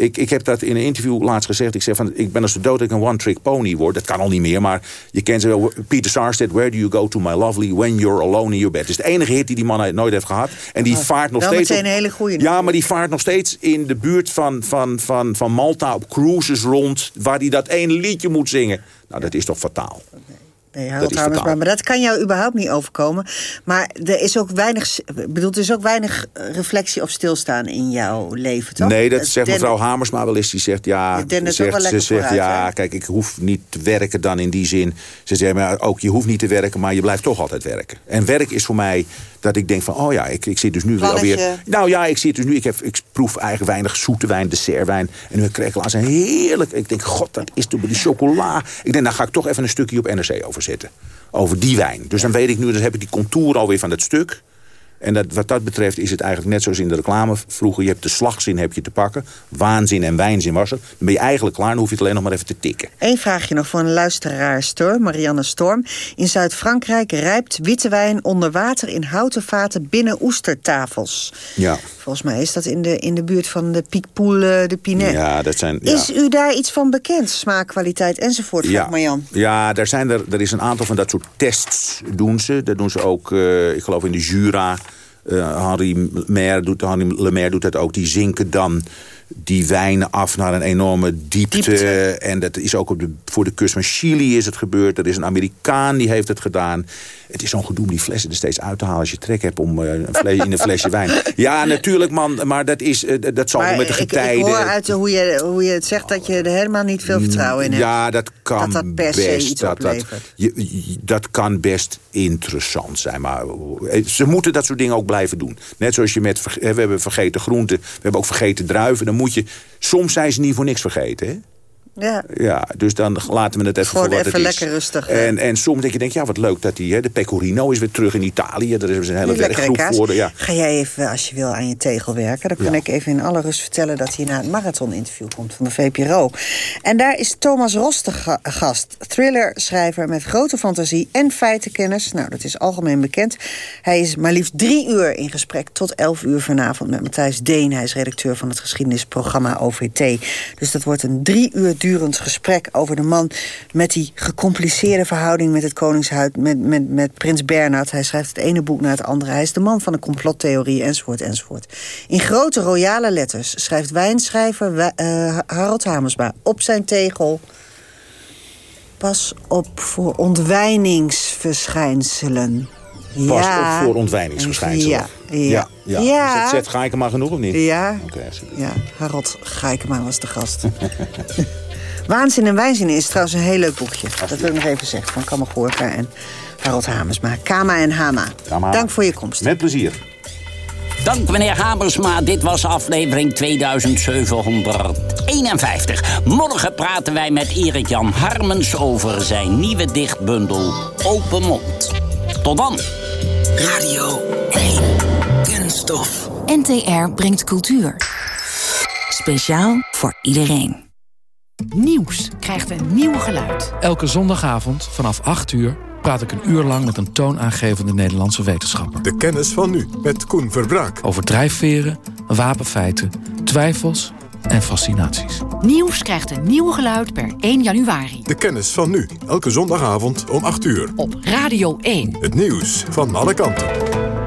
Ik, ik heb dat in een interview laatst gezegd. Ik zeg van, ik ben als de dood dat ik een one-trick pony word. Dat kan al niet meer, maar je kent ze wel. Peter Sarsted, Where do you go to my lovely when you're alone in your bed. Dat is de enige hit die die man nooit heeft gehad. En die vaart nog steeds... op- hele goeie Ja, maar die vaart nog steeds in de buurt van, van, van, van Malta op cruises rond... waar hij dat ene liedje moet zingen. Nou, dat is toch fataal. Nee, Dat is maar dat kan jou überhaupt niet overkomen. Maar er is ook weinig, bedoel, er is ook weinig eh, reflectie of stilstaan in jouw leven, toch? Nee, dat Het zegt mevrouw Hamersma wel eens. Die zegt, ja, zegt, ze zegt, vooruit, ja, hè? kijk, ik hoef niet te werken dan in die zin. Ze zegt, maar ook, je hoeft niet te werken, maar je blijft toch altijd werken. En werk is voor mij dat ik denk van, oh ja, ik, ik zit dus nu weer alweer... Nou ja, ik zit dus nu, ik, heb, ik proef eigenlijk weinig zoete wijn, dessertwijn. En nu kreeg ik laatst een heerlijk... Ik denk, god, dat is toch die chocola. Ik denk, daar ga ik toch even een stukje op NRC over zetten. Over die wijn. Dus dan weet ik nu, dan heb ik die contour alweer van het stuk. En dat, wat dat betreft is het eigenlijk net zoals in de reclame vroeger. Je hebt de slagzin heb je te pakken. Waanzin en wijnzin was er. Dan ben je eigenlijk klaar. Dan hoef je het alleen nog maar even te tikken. Eén vraagje nog voor een luisteraar, Storm, Marianne Storm. In Zuid-Frankrijk rijpt witte wijn onder water in houten vaten binnen oestertafels. Ja, Volgens mij is dat in de, in de buurt van de Picpoul eh, de Pinet. ja dat zijn... ja. Is u daar iets van bekend? Smaak, kwaliteit enzovoort, Ja, Marjan. ja daar zijn er, er is een aantal van dat soort tests doen ze. Dat doen ze ook, eh, ik geloof in de Jura. Eh Henri, Maire doet, doet dat ook. Die zinken dan die wijnen af naar een enorme diepte. Diepte. En dat is ook op de, voor de kust van Chili is het gebeurd. Er is een Amerikaan die heeft het gedaan. Het is zo'n gedoe om die flessen er steeds uit te halen... als je trek hebt om eh, een fles, in een flesje wijn. Ja, natuurlijk man, maar dat, is, eh, dat zal wel met de ik, ik getijden... hoor uit de- hoe je, hoe je het zegt dat je er helemaal niet veel vertrouwen in hebt. Ja, dat kan Dat best. dat, dat, je- dat kan best interessant zijn. Maar eh, ze moeten dat soort dingen ook blijven doen. Net zoals je met... We hebben vergeten groenten. We hebben ook vergeten druiven. Moet je... Soms zijn ze niet voor niks vergeten. Hè? Ja. Ja, dus dan laten we het even Gewoon voor wat even het is. lekker rustig? En, en soms denk je, denk, ja, wat leuk dat die, hè, de Pecorino is weer terug in Italië. Daar is een hele werkgroep voor. Ja. Ga jij even, als je wil, aan je tegel werken. Dan kan Ja. ik even in alle rust vertellen dat hij naar het marathon-interview komt van de VPRO. En daar is Thomas Ros de ga- gast. Thriller-schrijver met grote fantasie en feitenkennis. Nou, dat is algemeen bekend. Hij is maar liefst drie uur in gesprek tot elf uur vanavond met Matthijs Deen. Hij is redacteur van het geschiedenisprogramma OVT. Dus dat wordt een drie uur durend gesprek over de man... met die gecompliceerde verhouding met het Koningshuis... met, met, met prins Bernhard. Hij schrijft het ene boek na het andere. Hij is de man van de complottheorie, enzovoort, enzovoort. In grote royale letters schrijft wijnschrijver eh, Harold Hamersma... op zijn tegel... Pas op voor ontwijningsverschijnselen. Pas ja. op voor ontwijningsverschijnselen. Ja, ja. ja. Ja. Is dat zet ga ik maar genoeg of niet? Ja, Oké, super. ja. Harold Geikema was de gast. Waanzin en Wijnzin is trouwens een heel leuk boekje. Dat wil ik nog even zeggen. Van Kammer Gorka en Harold Hamersma. Kama en Hama. Kama. Dank voor je komst. Met plezier. Dank meneer Habersma, dit was aflevering 2751. Morgen praten wij met Erik-Jan Harmens over zijn nieuwe dichtbundel Open Mond. Tot dan. Radio 1. Kunststof. NTR brengt cultuur. Speciaal voor iedereen. Nieuws krijgt een nieuw geluid. Elke zondagavond vanaf 8 uur praat ik een uur lang met een toonaangevende Nederlandse wetenschapper. De kennis van nu met Koen Verbraak. Over drijfveren, wapenfeiten, twijfels en fascinaties. Nieuws krijgt een nieuw geluid per 1 januari. De kennis van nu. Elke zondagavond om 8 uur. Op Radio 1. Het nieuws van alle kanten.